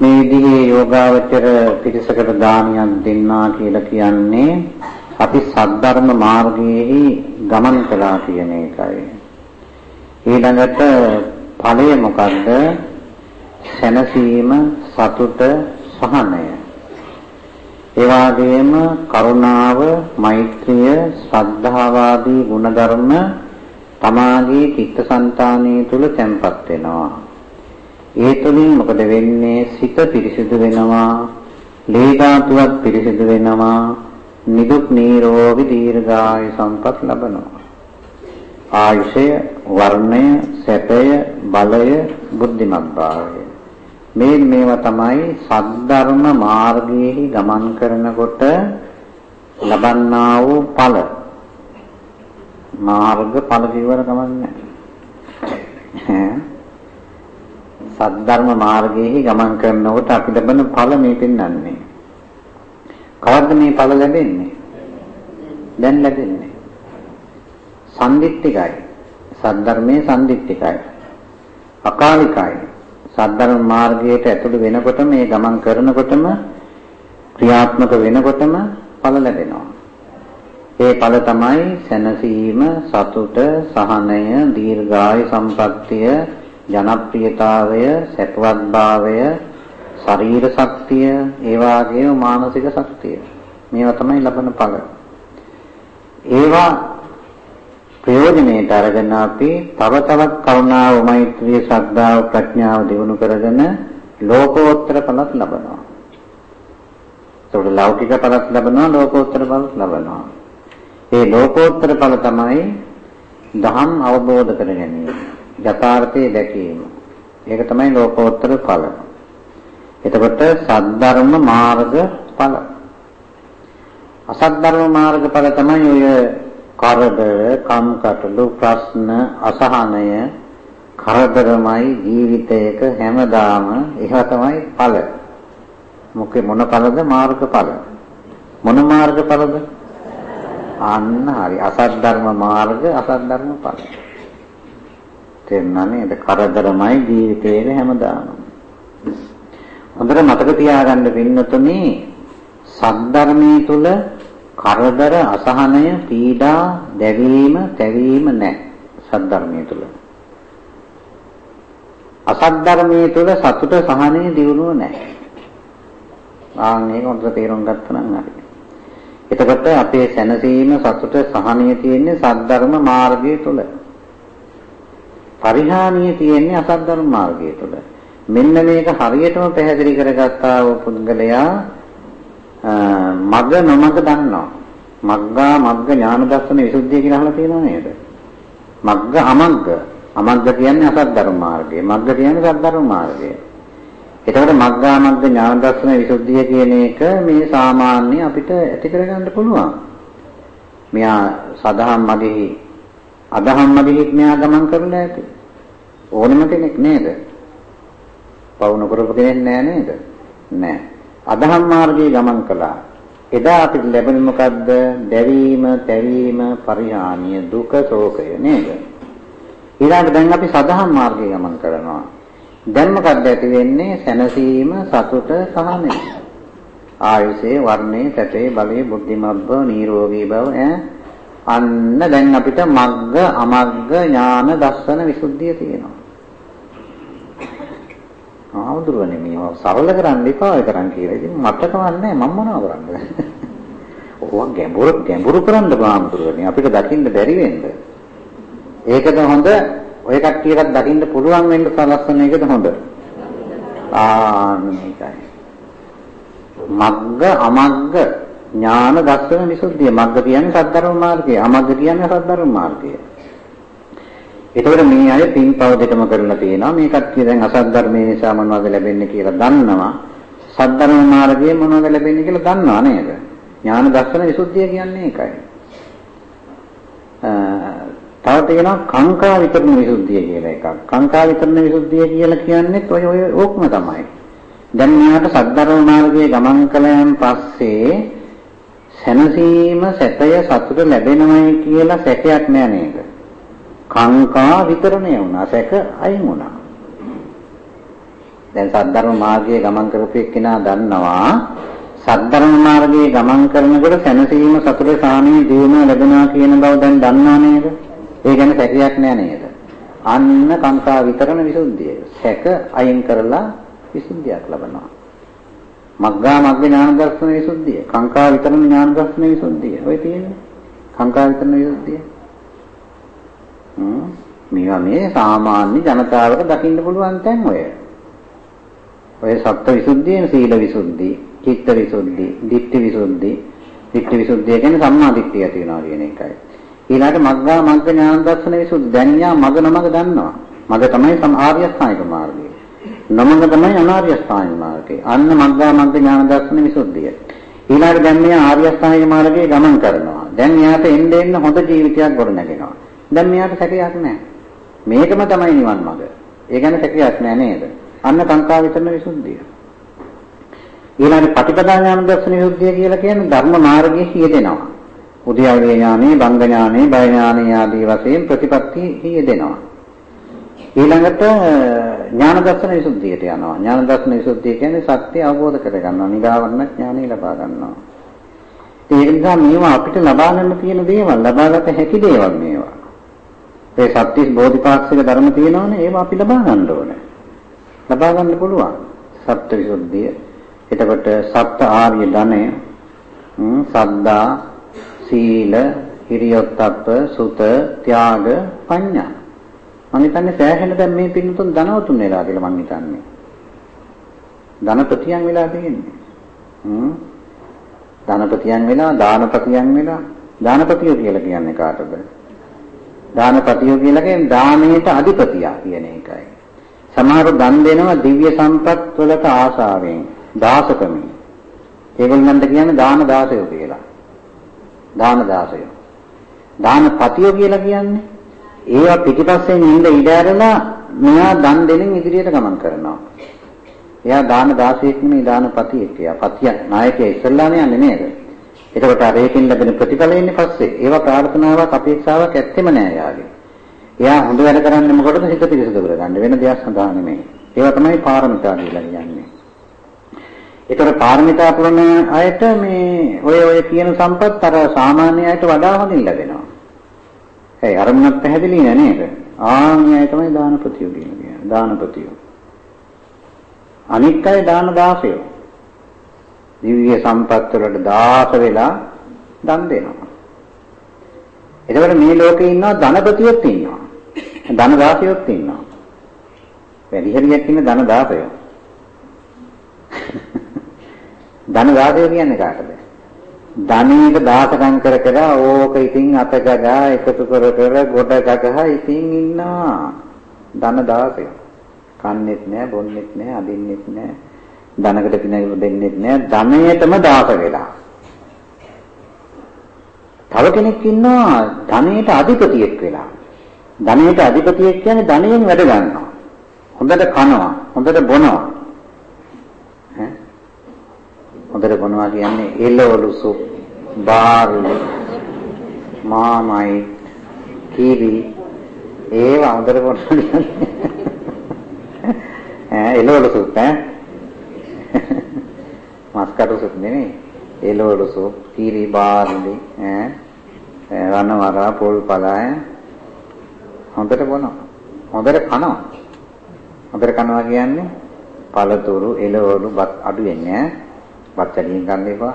මේ විදිහේ යෝගාවචර පිරිසකට දානියක් දෙන්නා කියලා කියන්නේ අපි සද්ධර්ම මාර්ගයේ ගමන් කළා කියන එකයි. ඊළඟට ඵලය මොකද්ද? සැනසීම, සතුට, සහනය. ඒ වගේම කරුණාව, මෛත්‍රිය, ශ්‍රද්ධාවාදී ගුණධර්ම තමාගේ චිත්තසංතානය තුල තැන්පත් වෙනවා. ඒ තුලින් මොකද වෙන්නේ? සිත පිරිසිදු වෙනවා, ලේ ධාතුවත් පිරිසිදු වෙනවා, නිදුක් නිරෝගී දීර්ඝායු සම්පත් ලබනවා. ආයුෂය, වර්ණය, සැපය, බලය, බුද්ධිමත් භාවය. මේ මේවා තමයි සද්ධර්ම මාර්ගයේ ගමන් කරනකොට ලබන්නා වූ ඵල. මාර්ග ඵල ජීවර ගමන්නේ. සද්ධර්ම මාර්ගයේ ගමන් කරනකොට අපි ලබන ඵල මේ පෙන්වන්නේ. කවද්ද මේ ඵල ලැබෙන්නේ? දැන් ලැබෙන්නේ. සම්දිත්තිකයි. සද්ධර්මයේ සම්දිත්තිකයි. අකාලිකයි. සද්ධර්ම මාර්ගයට ඇතුළු වෙනකොට මේ ගමන් කරනකොටම ක්‍රියාත්මක වෙනකොටම ඵල ලැබෙනවා. ඒ ඵල තමයි සැනසීම, සතුට, සහනය, දීර්ඝායු සම්පත්තිය, ජනප්‍රියතාවය, සැපවත්භාවය, ශරීර ශක්තිය, ඒ වගේම මානසික ශක්තිය. මේවා තමයි ලබන ඵල. ඒවා ප්‍රයෝජනෙට අරගෙන අපි තව තවත් කරුණාව, මෛත්‍රිය, ශ්‍රද්ධාව, ප්‍රඥාව දිනු කරගෙන ලෝකෝත්තර ඵලත් ලබනවා. ඒකට ලෞකික ඵලත් ලබනවා, ලෝකෝත්තර ඵලත් ලබනවා. ඒ ලෝකෝත්තර ඵල තමයි දහම් අවබෝධ කර ගැනීම. යථාර්ථයේ දැකීම. ඒක තමයි ලෝකෝත්තර ඵල. එතකොට සද්ධර්ම මාර්ග ඵල. අසද්ධර්ම මාර්ග ඵල තමයි ඔය කරදර, කම්කටොළු, ප්‍රශ්න, අසහනය, කරදරමයි ජීවිතයක හැමදාම ඒවා තමයි ඵල. මොකේ මොන ඵලද මාර්ගඵල. මොන මාර්ගඵලද? අන්න හරි. අසත් ධර්ම මාර්ග, අසත් ධර්ම ඵල. තේරුණා නේද? කරදරමයි ජීවිතේක හැමදාම. හොඳට මතක තියාගන්න පින්නතුනි සද්ධර්මයේ තුල කරදර අසහනය පීඩා දැවීම තැවීම නැහැ සද්ධර්මයේ තුල අසද්ධර්මයේ තුල සතුට සහනය දියුණුව නැහැ ආන් මේක හොඳට තේරුම් ගත්තා නම් හරි එතකොට අපේ සැනසීම සතුට සහනය තියෙන්නේ සද්ධර්ම මාර්ගය තුල පරිහානිය තියෙන්නේ අසද්ධර්ම මාර්ගය තුල මෙන්න මේක හරියටම පැහැදිලි කරගත්තා වූ පුද්ගලයා මග නොමග දන්නවා. මග්ගා මග්ග ඥාන දර්ශන විසුද්ධිය කියලා අහලා තියෙනව නේද? මග්ග අමග්ග. අමග්ග කියන්නේ අසත් ධර්ම මාර්ගය. මග්ග කියන්නේ සත් ධර්ම මාර්ගය. එතකොට මග්ගා මග්ග ඥාන දර්ශන විසුද්ධිය කියන එක මේ සාමාන්‍ය අපිට ඇති කරගන්න පුළුවන්. මෙයා සදහම් මගෙහි අදහම් මගෙහි මෙයා ගමන් කරලා ඇති. ඕනෙම කෙනෙක් නේද? පවුන කරපු කෙනෙක් නෑ නේද? නෑ. අදහම් මාර්ගයේ ගමන් කළා. එදා අපිට ලැබෙන්නේ මොකද්ද? දැවීම, තැවීම, පරිහානිය, දුක, ශෝකය නේද? ඊළඟට දැන් අපි සදහම් මාර්ගයේ ගමන් කරනවා. දැන් මොකද්ද ඇති වෙන්නේ? සැනසීම, සතුට, සහනය. ආයුෂේ, වර්ණේ, සැපේ, බලේ, බුද්ධිමත් බව, නිරෝගී බව ඈ අන්න දැන් අපිට මග්ග, අමග්ග, ඥාන, දස්සන, විසුද්ධිය තියෙනවා. ආමුදුරනේ මේවා සරල කරන්න එපා ඔය කරන් කියලා. ඉතින් මට කවන්නේ මම මොනව කරන්නද? ඕවා ගැඹුරු ගැඹුරු කරන්න බාමුදුරනේ අපිට දකින්න බැරි වෙන්න. ඒකද හොඳ ඔය කට්ටියටත් දකින්න පුළුවන් වෙන්න සලස්සන එකද හොඳ. ආ මේකයි. මග්ග අමග්ග ඥාන දර්ශන විසුද්ධිය මග්ග කියන්නේ සද්ධර්ම මාර්ගය අමග්ග කියන්නේ සද්ධර්ම මාර්ගය. එතකොට මේ අය පින්පව දෙකම කරලා තියෙනවා. මේ කට්ටිය දැන් අසත් ධර්මයේ නිසා මොනවද ලැබෙන්නේ කියලා දන්නවා. සද්ධර්ම මාර්ගයේ මොනවද ලැබෙන්නේ කියලා දන්නවා නේද? ඥාන දර්ශන විසුද්ධිය කියන්නේ ඒකයි. තව තියෙනවා කාංකා විතරණ විසුද්ධිය කියලා එකක්. කාංකා විතරණ විසුද්ධිය කියලා කියන්නේ ඔය ඔය ඕකම තමයි. දැන් මෙයාට සද්ධර්ම මාර්ගයේ ගමන් කළයන් පස්සේ සැනසීම සැපය සතුට ලැබෙනවයි කියලා සැකයක් නෑ නේද? කාංකා විතරණය වුණා සැක අයින් වුණා දැන් සද්ධර්ම මාර්ගයේ ගමන් කරපු එක්කිනා දන්නවා සද්ධර්ම මාර්ගයේ ගමන් කරනකොට සැනසීම සතුට සාමී දියුණුව ලැබෙනවා කියන බව දැන් දන්නා නේද? ඒ ගැන සැකයක් නෑ නේද? අන්න කාංකා විතරණ විසුද්ධිය. සැක අයින් කරලා විසුද්ධියක් ලබනවා. මග්ගා මග්ග ඥාන දර්ශන විසුද්ධිය. කාංකා විතරණ ඥාන දර්ශන විසුද්ධිය. ඔය තියෙන්නේ. කාංකා විතරණ විසුද්ධිය. හ්ම් මේවා මේ සාමාන්‍ය ජනතාවට දකින්න පුළුවන් තැන් ඔය. ඔය සත්ත්ව විසුද්ධිය, සීල විසුද්ධි, චිත්ත විසුද්ධි, ditthi විසුද්ධි, ditthi විසුද්ධිය කියන්නේ සම්මා දිට්ඨිය ඇති වෙනවා කියන එකයි. ඊළඟට මග්ගා මග්ග ඥාන දර්ශන විසුද්ධි. දැන් යා මග නමග දන්නවා. මග තමයි ආර්ය අෂ්ටාංගික මාර්ගය. නමග තමයි අනාර්ය අෂ්ටාංගික මාර්ගය. අන්න මග්ගා මග්ග ඥාන දර්ශන විසුද්ධිය. ඊළඟට දැන් මෙයා ආර්ය අෂ්ටාංගික මාර්ගයේ ගමන් කරනවා. දැන් එයාට එන්න එන්න හොඳ ජීවිතයක් ගොඩනගෙනවා. දැන් මෙයාට සැකයක් නැහැ. මේකම තමයි නිවන් මඟ. ඒ ගැන සැකයක් නැහැ නේද? අන්න කාංකා විතරන විසුද්ධිය. ඊළඟ ප්‍රතිපදා ඥාන දර්ශන විසුද්ධිය කියලා කියන්නේ ධර්ම මාර්ගයේ යෙදෙනවා. උද්‍යාවේ ඥානෙ, බංග ඥානෙ, බය ඥානෙ ආදී වශයෙන් ප්‍රතිපත්ති යෙදෙනවා. ඊළඟට ඥාන දර්ශන විසුද්ධියට යනවා. ඥාන දර්ශන විසුද්ධිය කියන්නේ සත්‍ය අවබෝධ කරගන්නවා. නිගාවන්න ඥානෙ ලබා ගන්නවා. ඒක නිසා මේවා අපිට ලබා ගන්න තියෙන දේවල්, ලබාගත හැකි දේවල් මේවා. ඒ සත්‍තිස් බෝධිපාක්ෂික ධර්ම තියෙනවනේ ඒවා අපි ලබා ගන්න ඕනේ. ලබා ගන්න පුළුවන්. සත්‍ය විසුද්ධිය. එතකොට සත්‍ය ආර්ය ධනය, සද්දා, සීල, හිරියොත්ප්ප, සුත, ත්‍යාග, පඤ්ඤා. මම හිතන්නේ සෑහෙන දැන් මේ පින්නතුන් ධනවතුන් වෙලා කියලා මම හිතන්නේ. ධනපතියන් වෙලා තියෙන්නේ. හ්ම්. ධනපතියන් වෙලා, දානපතියන් වෙලා, දානපතියෝ කියලා කියන්නේ කාටද? දානපතියෝ කියලා කියන්නේ දානයට අධිපතියා කියන එකයි. සමහර දන් දෙනවා දිව්‍ය සම්පත් වලට ආශාවෙන් දාසකමින්. ඒගොල්ලන්ට කියන්නේ දාන දාසයෝ කියලා. දාන දාසයෝ. දානපතියෝ කියලා කියන්නේ ඒවා පිටිපස්සෙන් ඉඳ ඉඩ ඇරලා මෙයා දන් දෙමින් ඉදිරියට ගමන් කරනවා. එයා දාන දාසයෙක් නෙමෙයි දානපතියෙක්. එයා පතිය නායකයා ඉස්සල්ලාම යන්නේ නේද? එතකොට අර ඒකෙන් ලැබෙන ප්‍රතිඵල එන්නේ පස්සේ. ඒවා ප්‍රාර්ථනාවක් අපේක්ෂාවක් ඇත්තෙම නෑ යාගේ. එයා හොඳ වැඩ කරන්නේ මොකටද? හිත පිරිසිදු කරගන්න. වෙන දෙයක් සඳහා නෙමෙයි. ඒවා තමයි පාරමිතා කියලා කියන්නේ. ඒතර පාරමිතා පුරන අයට මේ ඔය ඔය කියන සම්පත් අර සාමාන්‍ය අයට වඩා හොඳින් ලැබෙනවා. ඒ අරමුණක් පැහැදිලි නෑ නේද? ආන්‍යය තමයි දානපතියෝ කියන්නේ. දානපතියෝ. අනික් අය දාන දාසයෝ. දිව්‍ය සම්පත් වලට දාස වෙලා දන් දෙනවා. එතකොට මේ ලෝකේ ඉන්නවා ධනපතියොත් ඉන්නවා. ධන දාසයොත් ඉන්නවා. වැඩි හරියක් ඉන්න ධන දාසයෝ. ධන දාසය කියන්නේ කාටද? ධනීක දාසකම් කර කර ඕක ඉතින් අත ගගා එකතු කර කර ගොඩ ගගා ඉතින් ඉන්නවා. ධන දාසයෝ. කන්නේත් නෑ, බොන්නේත් නෑ, අදින්නෙත් නෑ. ධනකට පිනගල දෙන්නෙත් නෑ. ධනයටම දාස වෙලා. තව කෙනෙක් ඉන්නවා ධනයට අධිපතියෙක් වෙලා. ධනයට අධිපතියෙක් කියන්නේ ධනයෙන් වැඩ ගන්නවා. හොඳට කනවා, හොඳට බොනවා. ඈ හොඳට බොනවා කියන්නේ එළවලු සුප්, බාර්ලි, මාමයි, කීරි ඒවා හොඳට බොනවා. ඈ එළවලු සුප් ඈ මස් කටු සුප් නෙමෙයි එළවලු සුප්, කීරි බාර්ලි ඈ රණවරා පොල් පලා හොඳට බොනවා. හොඳට කනවා. හොඳට කනවා කියන්නේ පළතුරු, එළවලු බත් අඩු වෙන්නේ ඈ. බත් වැඩියෙන් ගන්න එපා.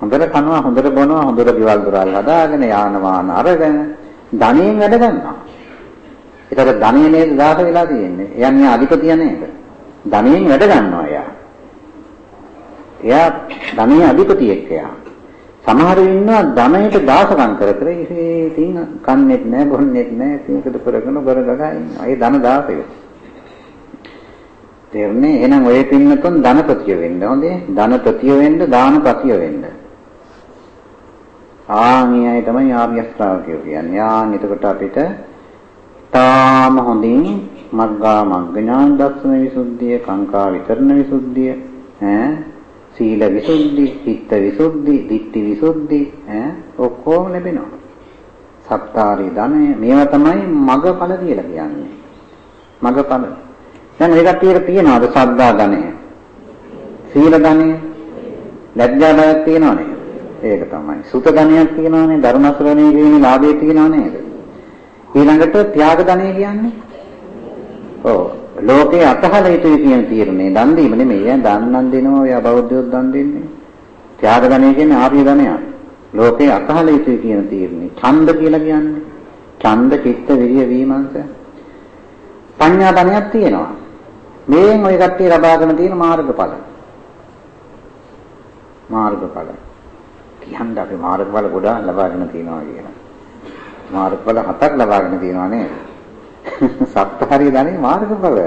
හොඳට කනවා, හොඳට බොනවා, හොඳට ගෙවල් දොරල් හදාගෙන යාන වාහන අරගෙන ධනියෙන් වැඩ ගන්නවා. ඒකට ධනිය නේද දාස වෙලා තියෙන්නේ. එයන්නේ අධිපතිය නේද? ධනියෙන් වැඩ ගන්නවා එයා. එයා ධනිය අධිපතියෙක් එයා. සමහරව ඉන්නවා ධනයට දාසකම් කර කර ඉතින් කන්නේත් නැහැ බොන්නේත් නැහැ ඉතින් ඒකද කරගෙන බරගගා ඉන්නවා. ඒ ධන දාසය. තේරුණේ එහෙනම් ඔය පින්නතුන් ධනපතිය වෙන්න හොඳේ. ධනපතිය වෙන්න දානපතිය වෙන්න. ආන්‍යයි තමයි ආර්ය ශ්‍රාවකයෝ කියන්නේ. ආන් එතකොට අපිට තාම හොඳින් මග්ගා මග්ග ඥාන දර්ශන විසුද්ධිය, කාංකා විතරණ විසුද්ධිය, ඈ සීල විසුද්ධි, චිත්ත විසුද්ධි, ditthi විසුද්ධි ඈ ඔක්කොම ලැබෙනවා. සත්තාරි ධනය මේවා තමයි මගඵල කියලා කියන්නේ. මගඵල. දැන් මේ කට්ටියට තියනවාද සද්දා ධනය? සීල ධනය? ලැජ්ජා බයක් තියනව නේද? ඒක තමයි. සුත ධනයක් තියනවනේ ධර්ම ශ්‍රවණයේ කියන ලාභය තියනව නේද? ඊළඟට ත්‍යාග ධනය කියන්නේ? ඔව්. ලෝකේ අතහල යුතුයි කියන තීරණේ දන් දීම නෙමෙයි. දන් නම් දෙනවා ඔය බෞද්ධයෝ දන් දෙන්නේ. ත්‍යාග ධනය කියන්නේ ආර්ය ධනයක්. ලෝකේ අතහල යුතුයි කියන තීරණේ. ඡන්ද කියලා කියන්නේ. ඡන්ද චිත්ත විරිය වීමංශ. පඤ්ඤා ධනයක් තියෙනවා. මේෙන් ඔය කට්ටිය ලබාගෙන තියෙන මාර්ගඵල. මාර්ගඵල. කියන්නේ අපි මාර්ගඵල ගොඩාක් ලබාගෙන තියෙනවා කියලා. මාර්ගඵල හතක් ලබාගෙන තියෙනවා නේද? සත්‍තරි ධනෙ මාර්ගඵල.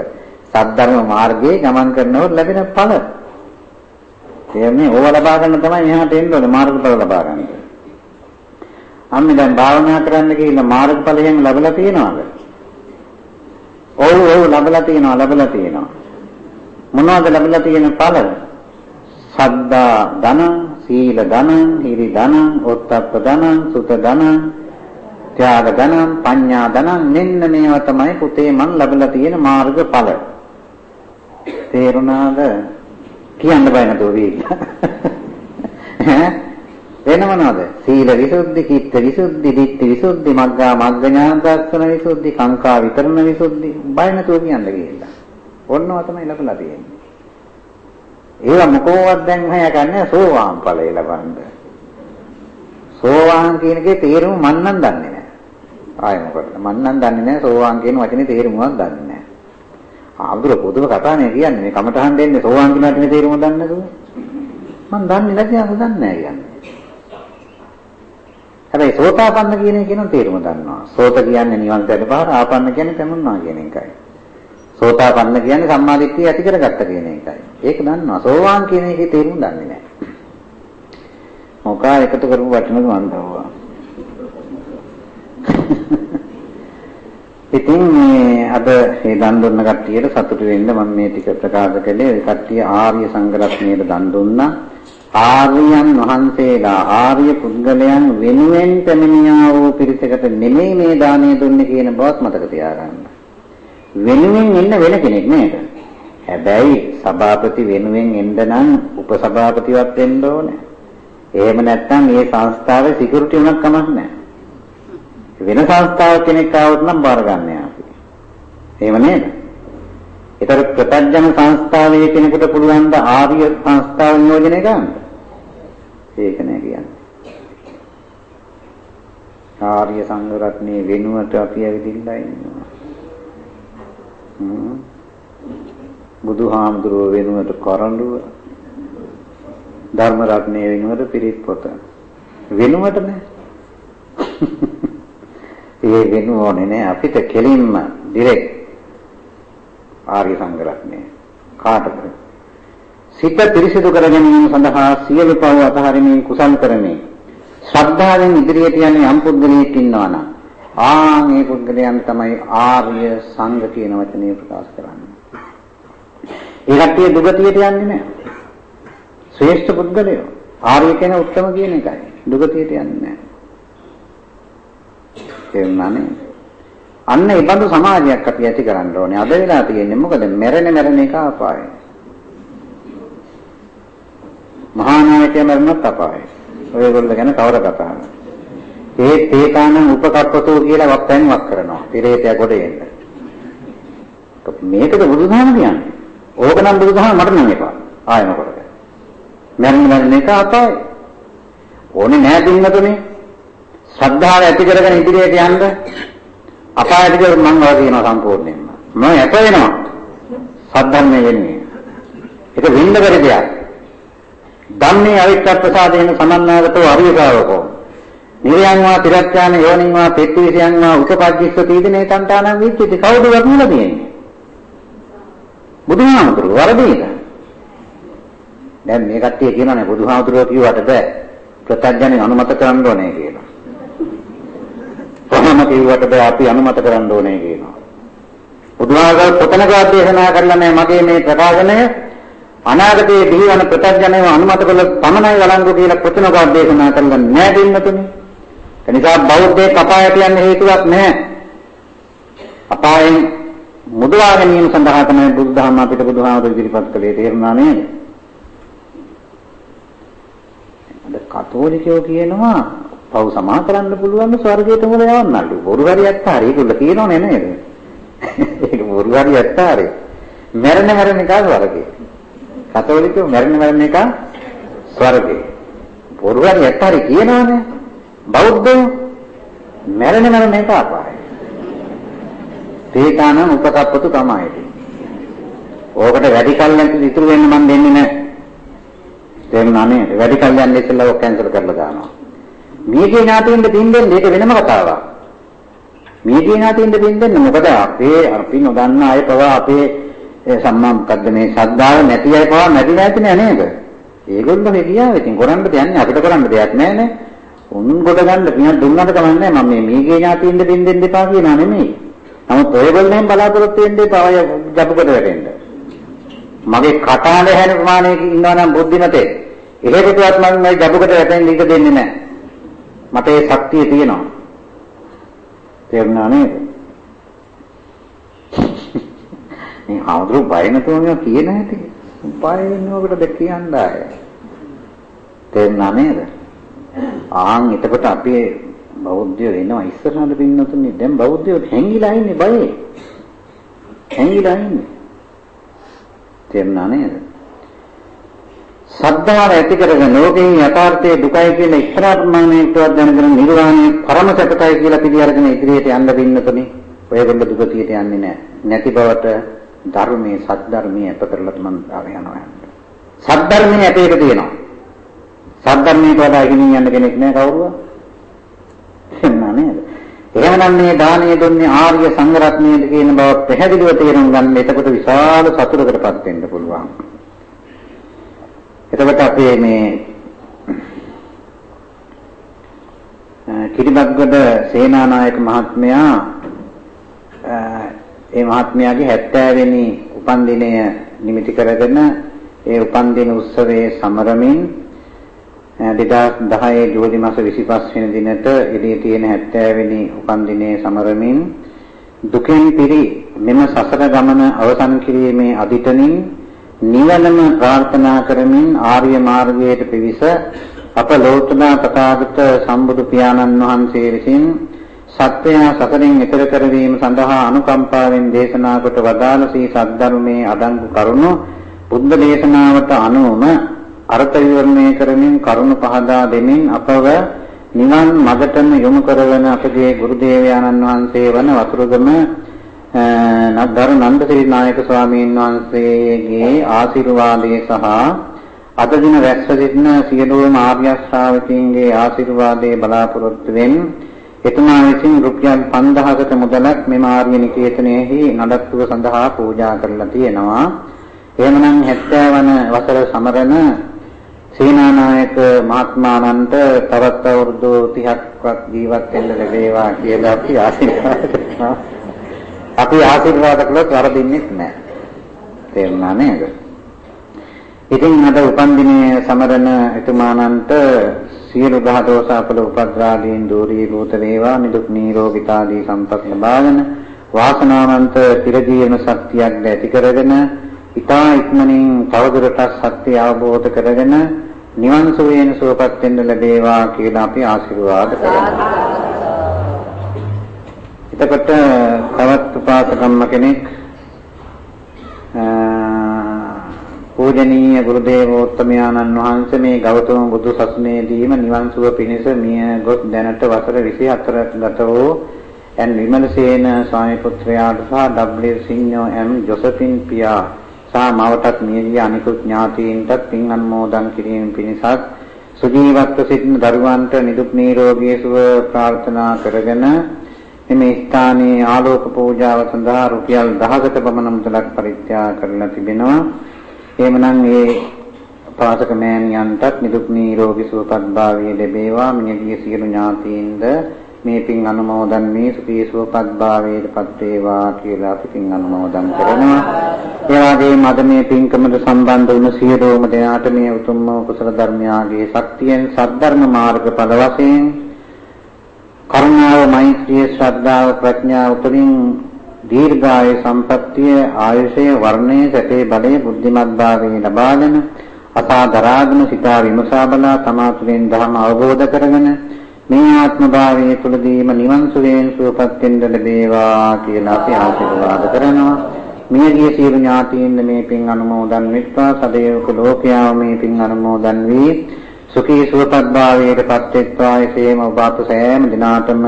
සද්ධර්ම මාර්ගයේ ගමන් කරනකොට ලැබෙන ඵල. එන්නේ ඕව ලබා ගන්න තමයි මෙහාට එන්න ඕනේ මාර්ගඵල ලබා ගන්න. අම්මි දැන් භාවනා කරන්න කියලා මාර්ගඵලයෙන් ලැබලා තියෙනවද? ඔව් ඔව් ලැබලා තියෙනවා ලැබලා තියෙනවා. මොනවද ලැබලා තියෙන ඵල? සද්දා ධන, සීල ධන, හිරි ධන, ඔත්තප්ප ධන, සුත ධන, ත්‍යාග ධන, පඤ්ඤා ධන මෙන්න මේවා තමයි පුතේ මන් ලැබලා තියෙන මාර්ගඵල. තේරුණාද? කියන්න බෑ නේද ඔය වෙන මොනවද? සීල විසුද්ධි, චිත්ත විසුද්ධි, ditthi විසුද්ධි, මග්ගා මග්ග ඥාන දර්ශන විසුද්ධි, කාංකා විතරණ විසුද්ධි. බය නැතුව කියන්න ගිහිල්ලා. ඔන්නව තමයි ලැබලා තියෙන්නේ. ඒවා මොකෝවත් දැන් හොයාගන්නේ සෝවාන් ඵලය ලබන්න. සෝවාන් කියන එකේ තේරුම මන් නම් දන්නේ නැහැ. ආයෙ මොකටද? මන් නම් දන්නේ නැහැ සෝවාන් කියන වචනේ තේරුමක් දන්නේ නැහැ. ආඳුර පොදුව කතානේ කියන්නේ මේ කමටහන් දෙන්නේ සෝවාන් කියන වචනේ තේරුම දන්නේ නැතුව. මන් දන්නේ නැති අද දන්නේ නැහැ කියන්නේ. හැබැයි සෝතාපන්න කියන එක කියන තේරුම දන්නවා. සෝත කියන්නේ නිවන් දැක පාර ආපන්න කියන්නේ පැමුණා කියන එකයි. සෝතාපන්න කියන්නේ සම්මාදිට්ඨිය ඇති කරගත්ත කියන එකයි. ඒක දන්නවා. සෝවාන් කියන එකේ තේරුම දන්නේ නැහැ. මොකා එකතු කරපු වචනද මන් දවවා. ඉතින් මේ අද මේ දන් දුන්න කට්ටියට සතුටු වෙන්න මම මේ ටික ප්‍රකාශ කළේ ඒ කට්ටිය ආර්ය සංඝරත්නයට දන් දුන්නා. ආර්යයන් වහන්සේලා ආර්ය පුද්ගලයන් වෙනුවෙන් පැමිණියා වූ පිරිසකට නෙමෙයි මේ දාණය දුන්නේ කියන බවත් මතක තියාගන්න. වෙනුවෙන් ඉන්න වෙන කෙනෙක් නේද? හැබැයි සභාපති වෙනුවෙන් එන්න නම් උපසභාපතිවත් වෙන්න ඕනේ. එහෙම නැත්නම් මේ සංස්ථාවේ සිකියුරිටි උනක් කමක් නැහැ. වෙන සංස්ථාවක් කෙනෙක් ආවොත් නම් බාර ගන්න අපි. එහෙම නේද? ඒතර ප්‍රත්‍යඥ සංස්ථාවේ කෙනෙකුට පුළුවන් ද ආර්ය සංස්ථාව නියෝජනය කරන්න? ඒක නෑ කියන්නේ. ආර්ය සංඝ රත්නයේ වෙනුවට අපි ඇවිදින්නයි ඉන්නවා. බුදුහාමුදුරුව වෙනුවට කරඬුව ධර්ම රත්නයේ වෙනුවට පිරිත් පොත වෙනුවට නෑ. ඒ වෙනුව ඕනේ නෑ අපිට කෙලින්ම ඩිරෙක්ට් ආර්ය සංඝ රත්නය කාටද සිත පිරිසිදු කර ගැනීම සඳහා සියලු පව අතහරිමින් කුසල් කරමි. ශ්‍රද්ධාවෙන් ඉදිරියට යන්නේ යම් පුද්ගලයෙක් ඉන්නවා නම් ආ මේ පුද්ගලයන් තමයි ආර්ය සංඝ කියන වචනේ ප්‍රකාශ කරන්නේ. ඒ කට්ටිය දුගතියට යන්නේ නැහැ. ශ්‍රේෂ්ඨ පුද්ගලයෝ ආර්ය කියන උත්තම කියන එකයි. දුගතියට යන්නේ නැහැ. තේරුණානේ? අන්න ඒ බඳු සමාජයක් අපි ඇති කරන්න ඕනේ. අද වෙලා තියෙන්නේ මොකද? මැරෙන මැරෙන එක අපායයි. මහා නායකය මරණත් අපායයි. ඔයගොල්ලෝ ගැන කවර කතාවද? ඒ තේකාන උපකප්පතෝ කියලා වක්තෙන් වක් කරනවා. පිරේතය කොට එන්න. මේකද බුදුදහම කියන්නේ. ඕක නම් බුදුදහම මට නම් එපා. ආයෙ මොකටද? මරණ මරණ එක අපායයි. ඕනේ නෑ දුන්නතුනේ. ශ්‍රද්ධාව ඇති කරගෙන ඉදිරියට යන්න අපායට ගියොත් මම වදිනවා සම්පූර්ණයෙන්ම. මම යත වෙනවා. සද්ධර්මයේ වෙන්නේ. ඒක වින්න බැරි දෙයක්. ධම්මේ අවිච්ඡප්පසාදේන සමන්නාගතෝ අරියකාවකෝ. නිරයන් වා තිරච්ඡාන යෝනින් වා පෙත්තිසයන් වා උපපජ්ජස්ස තීදනේ තන්තානම් විච්චිති කවුද වර්ණලා තියෙන්නේ? බුදුහාමුදුරුවෝ වරදීද? දැන් මේ කට්ටිය කියනවානේ බුදුහාමුදුරුවෝ කිව්වට බෑ. ප්‍රත්‍යඥයෙන් අනුමත කරන්න ඕනේ කියලා. කොහොම කිව්වට බෑ අපි අනුමත කරන්න ඕනේ කියනවා. බුදුහාමුදුරුවෝ පොතනකවත් දේශනා කරලා නැහැ මගේ මේ ප්‍රකාශනය අනාගතයේ දිවිවන ප්‍රත්‍යඥයව අනුමත කළ පමණයි වළංගු කියලා ප්‍රතිනෝගත දේශනා කරලා නැහැ දෙන්නතුනේ. ඒ නිසා බෞද්ධයේ කපායට යන්න හේතුවක් නැහැ. අපායෙන් මුදවා ගැනීම සඳහා තමයි බුදුදහම අපිට බුදුහාමුදුරු ඉදිරිපත් කළේ තේරුණා නේද? අද කතෝලිකයෝ කියනවා පව් සමා කරන්න පුළුවන් ස්වර්ගයට මුල යවන්නලු. බොරු හරියට හරි ඒගොල්ලෝ කියනෝනේ නේද? ඒක බොරු හරියට හරි. මැරෙන මැරෙන එක ස්වර්ගේ. කතෝලිකයෝ මැරෙන මැරෙන එක ස්වර්ගේ. බොරු හරියට හරි කියනෝනේ. බෞද්ධයෝ මැරෙන මැරෙන එක අපායයි. තේතානම් උපකප්පතු තමයි. ඕකට වැඩි කල් නැති ඉතුරු වෙන්න මන් දෙන්නේ නැහැ. තේරුණා නේද? වැඩි කල් යන්නේ ඉස්සෙල්ලා ඔක් කැන්සල් කරලා දානවා. මේකේ ඥාතියින්ද පින් දෙන්නේ ඒක වෙනම කතාවක්. මේකේ ඥාතියින්ද පින් දෙන්නේ මොකද අපේ අපි නොදන්න අය පවා අපේ සම්මා මොකද්ද මේ ශ්‍රද්ධාව නැති අය පවා නැති නැති නෑ නේද? ඒගොල්ලෝ මේ කියාවේ ඉතින් කරන්න දෙයක් අපිට කරන්න දෙයක් නෑ නේ. උන් කොට ගන්න පින් දුන්නට කමන්නේ මම මේ මේකේ ඥාතියින්ද පින් දෙන්න එපා කියනා නෙමෙයි. නමුත් ඔයගොල්ලෝන් බලාපොරොත්තු වෙන්න එපා අය ජපුකට වැටෙන්න. මගේ කතාලේ හැන ප්‍රමාණයක ඉන්නවා නම් බුද්ධිමතේ. එහෙකටවත් මම මේ ජපුකට වැටෙන්න ඉඩ දෙන්නේ නැහැ. මට ඒ ශක්තිය තියෙනවා. තේරුණා නේද? මේ ආවුරු බය නැතුව කියන හැටි. බය වෙනවකට දෙක කියන්නයි. තේරුණා නේද? ආන් එතකොට අපි බෞද්ධය වෙනවා ඉස්සරහට පින්නතුනේ දැන් බෞද්ධයෝ හැංගිලා ඉන්නේ බයේ. හැංගිලා ඉන්නේ. තේරුණා නේද? සද්ධාව ඇති කරගෙන ලෝකේ යථාර්ථයේ දුකයි කියලා ඉස්සරහට මානෙකවත් දැනගෙන නිර්වාණය පරම සත්‍යයි කියලා පිළිඅරගෙන ඉදිරියට යන්න පින්නතුනේ. ඔයගොල්ලෝ දුක කීයට යන්නේ නැහැ. නැති බවට ධර්මයේ සද්ධර්මයේ අප කරලා මම යනවා. සද්ධර්මයේ ඇටේක තියෙනවා. සද්ධර්මයට වඩා ඉගෙන යන්න කෙනෙක් නෑ කවුරුවත්. එන්නා නේද? එහෙමනම් මේ දානීය දුන්නේ ආර්ය සංඝරත්නයේද කියන බව පැහැදිලිව තේරුම් ගන්න. එතකොට විශාල සතුටකටපත් වෙන්න පුළුවන්. එතකොට අපේ මේ කිරිබත්ගොඩ සේනානායක මහත්මයා ඒ මහත්මයාගේ 70 වෙනි උපන්දිනය නිමිති කරගෙන ඒ උපන්දින උත්සවයේ සමරමින් 2010 ජූලි මාස 25 වෙනි දිනට ඉදී තියෙන 70 වෙනි උපන්දිනයේ සමරමින් දුකෙන් පිරි මෙම සසර ගමන අවසන් කිරීමේ අදිටනින් නිවනම ප්‍රාර්ථනා කරමින් ආර්ය මාර්ගයට පිවිස අප ලෝතුනා තථාගත සම්බුදු පියාණන් වහන්සේ විසින් සත්‍යය සසරින් ඈතර කරවීම සඳහා අනුකම්පාවෙන් දේශනා කොට වදාළ සී සද්ධර්මයේ අඩංගු කරුණු බුද්ධ දේශනාවට අනුවම අර්ථ විවරණය කරමින් කරුණු පහදා දෙමින් අපව නිවන් මගටම යොමු කරවන අපගේ ගුරු දේවයාණන් වහන්සේ වන වතුරුගම නද්දර නන්දසිරි නායක ස්වාමීන් වහන්සේගේ ආශිර්වාදයේ සහ අද දින රැස්ව සිටින සියලුම ආර්ය ශ්‍රාවකයන්ගේ ආශිර්වාදයේ බලාපොරොත්තු වෙන එතුමා විසින් රුපියල් 5000කට මුදලක් මෙම ආර්ය නිකේතනයේහි නඩත්තුව සඳහා පූජා කරලා තියෙනවා. එහෙමනම් 70 වන වසර සමරන සේනානායක මහත්මානන්ට තවත් අවුරුදු 30ක්වත් ජීවත් වෙන්න ලැබේවා කියලා අපි ආශිර්වාද කරනවා. අපි ආශිර්වාද කළොත් වරදින්නේ නැහැ. තේරුණා නේද? ඉතින් අද උපන්දිනයේ සමරන එතුමානන්ට සියලු ග්‍රහ දෝෂ අපල උපද්‍රාදීන් දූරීභූත වේවා නිදුක් නිරෝගීතාදී සම්පත් ලබාගෙන වාසනාවන්ත චිරජීවන ශක්තියක් ඇති කරගෙන ඊතා ඉක්මනින් තවදුරටත් සත්‍ය අවබෝධ කරගෙන නිවන් සුවයෙන් සුවපත් වෙන්න ලැබේවා කියලා අපි ආශිර්වාද කරනවා. එතකොට තවත් උපාසකම්ම කෙනෙක් පූජනීය ගුරුදේවෝත්තමයාණන් වහන්සේ මේ ගෞතම බුදු සසුනේදීම නිවන් සුව පිණිස මිය ගොස් දැනට වසර 24ක් ගත වූ එන් විමලසේන ස්වාමි පුත්‍රයාට සහ W සිඤ්ඤෝ එම් ජොසපින් පියා සහ මවටත් මියගිය අනිකුත් ඥාතීන්ටත් පින් අනුමෝදන් කිරීම පිණිසත් සුජීවත්ව සිටින දරුවන්ට නිදුක් නිරෝගී සුව ප්‍රාර්ථනා කරගෙන මේ ස්ථානයේ ආලෝක පූජාව සඳහා රුපියල් 10කට පමණ මුදලක් පරිත්‍යාග කරලා තිබෙනවා. එහෙමනම් මේ පාසක මෑණියන්ටත් නිදුක් නිරෝගී සුවපත් භාවය ලැබේවා. මියගිය සියලු ඥාතීන්ද මේ පින් අනුමෝදන් මේ සුඛී සුවපත් භාවයටපත් වේවා කියලා අපි පින් අනුමෝදන් කරනවා. ඒ වගේම අද මේ පින්කමට සම්බන්ධ වුණු සියලුම දෙනාට මේ උතුම් කුසල ධර්මයාගේ ශක්තියෙන් සද්ධර්ම මාර්ගඵල වශයෙන් කරුණාව මෛත්‍රිය ශ්‍රද්ධාව ප්‍රඥාව තුළින් දීර්ඝායු සම්පත්තිය ආයුෂය වර්ණය සැපේ බලය බුද්ධිමත් භාවයේ ලබාගෙන අසා දරාගෙන සිතා විමසා බලා තමා තුළින් ධර්ම අවබෝධ කරගෙන මේ ආත්ම භාවයේ තුලදීම නිවන් සුවයෙන් සුවපත් වෙන්න ලැබේවා කියලා අපි ආශිර්වාද කරනවා. මියගිය සියලු ඥාතීන් මේ පින් අනුමෝදන් වෙත්වා සදේවක ලෝකයාව මේ පින් අනුමෝදන් වී සුඛී සුවපත් භාවයට පත් වෙත්වා එසේම ඔබ අප සෑම දිනාටම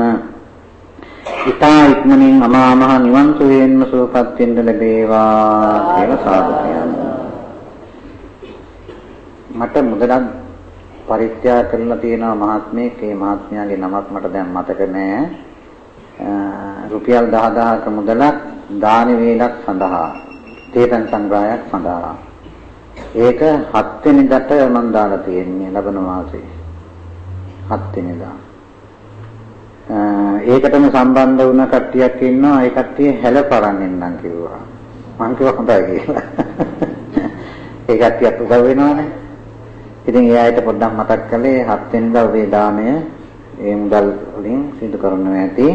ඉතා ඉක්මනින් අමා මහ නිවන් සුවයෙන්ම සුවපත් වෙන්න ලැබේවා කියලා සාදු කියනවා. මට මුදලක් පරිත්‍යාග කරලා තියෙනවා මහත්මයෙක්. ඒ මහත්මයාගේ නමක් මට දැන් මතක නෑ. රුපියල් 10000ක මුදලක් දාන වේලක් සඳහා තේතන් සංග්‍රහයක් සඳහා ඒක 7 වෙනිදාට මම දාලා තියෙන්නේ ලබන මාසේ 7 වෙනිදා ඒකටම සම්බන්ධ වුණ කට්ටියක් ඉන්නවා. ඒ කට්ටිය හැල පරන්නෙන්නම් කිව්වා. මං කිව්වා හොඳයි කියලා. ඒ කට්ටියත් උදව් වෙනවනේ. ඉතින් ඒ අයට පොඩ්ඩක් මතක් කළේ 7 වෙනිදා උදේ දාණය ඒ මුදල් වලින් සිදු කරනවා ඇති.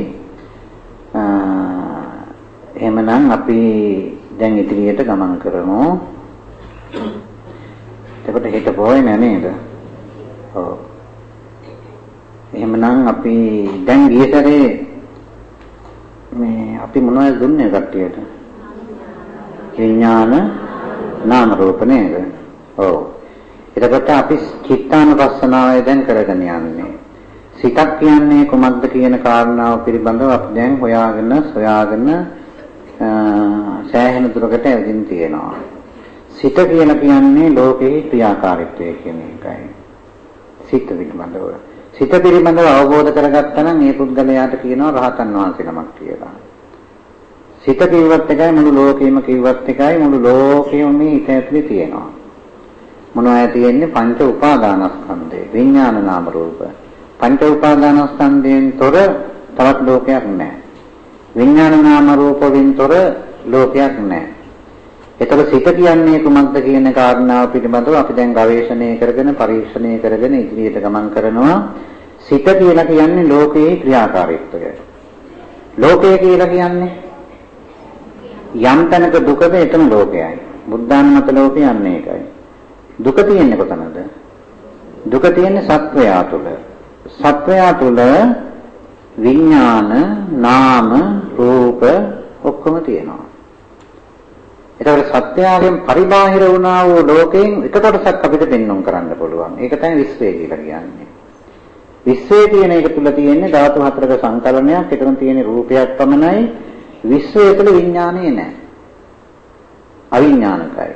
එහෙමනම් අපි දැන් ඉදිරියට ගමන් කරමු. එතකොට හිත පොයේ නෑ නේද? ඔව්. එහෙමනම් අපි දැන් ගිය සැරේ මේ අපි මොනවද දුන්නේ කට්ටියට? විඥාන නාම රූප නේද? ඔව්. එතකොට අපි චිත්තානුපස්සනාවයි දැන් කරගෙන යන්නේ. සිතක් කියන්නේ කුමක්ද කියන කාරණාව පිළිබඳව අපි දැන් හොයාගෙන සොයාගෙන සෑහෙන දුරකට ඇවිදින් තියෙනවා. සිත කියලා කියන්නේ ලෝකේ ක්‍රියාකාරීත්වය කියන එකයි. සිත පිළිබඳව. සිත පිළිබඳව අවබෝධ කරගත්තා නම් මේ පුද්ගලයාට කියනවා රහතන් වහන්සේ නමක් කියලා. සිත කිව්වත් එකයි මුළු ලෝකෙම කිව්වත් එකයි මුළු ලෝකෙම මේ හිත ඇතුලේ තියෙනවා. මොනවද තියෙන්නේ පංච උපාදානස්කන්ධය විඥාන නාම රූප. පංච උපාදානස්කන්ධයෙන් තොර තවත් ලෝකයක් නැහැ. විඥාන නාම රූප වලින් තොර ලෝකයක් නැහැ. එතකොට සිත කියන්නේ කුමක්ද කියන කාරණාව පිළිබඳව අපි දැන් ගවේෂණය කරගෙන පරීක්ෂණය කරගෙන ඉදිරියට ගමන් කරනවා. සිත කියලා කියන්නේ ලෝකයේ ක්‍රියාකාරීත්වය. ලෝකය කියලා කියන්නේ යම් තැනක දුකද එතන ලෝකයයි. බුද්ධානුමත ලෝකය යන්නේ ඒකයි. දුක තියෙන්නේ කොතනද? දුක තියෙන්නේ සත්වයා තුළ. සත්වයා තුළ විඥාන, නාම, රූප ඔක්කොම තියෙනවා. ඒතකොට සත්‍යයෙන් පරිබාහිර වුණා වූ ලෝකයෙන් එක කොටසක් අපිට පෙන්වන්න කරන්න පුළුවන්. ඒක තමයි විශ්වය කියලා කියන්නේ. විශ්වය කියන එක තුල තියෙන්නේ ධාතු හතරක සංකලනයක්. එතන තියෙන රූපයක් පමණයි. විශ්වය තුළ විඥානය නැහැ. අවිඥානිකයි.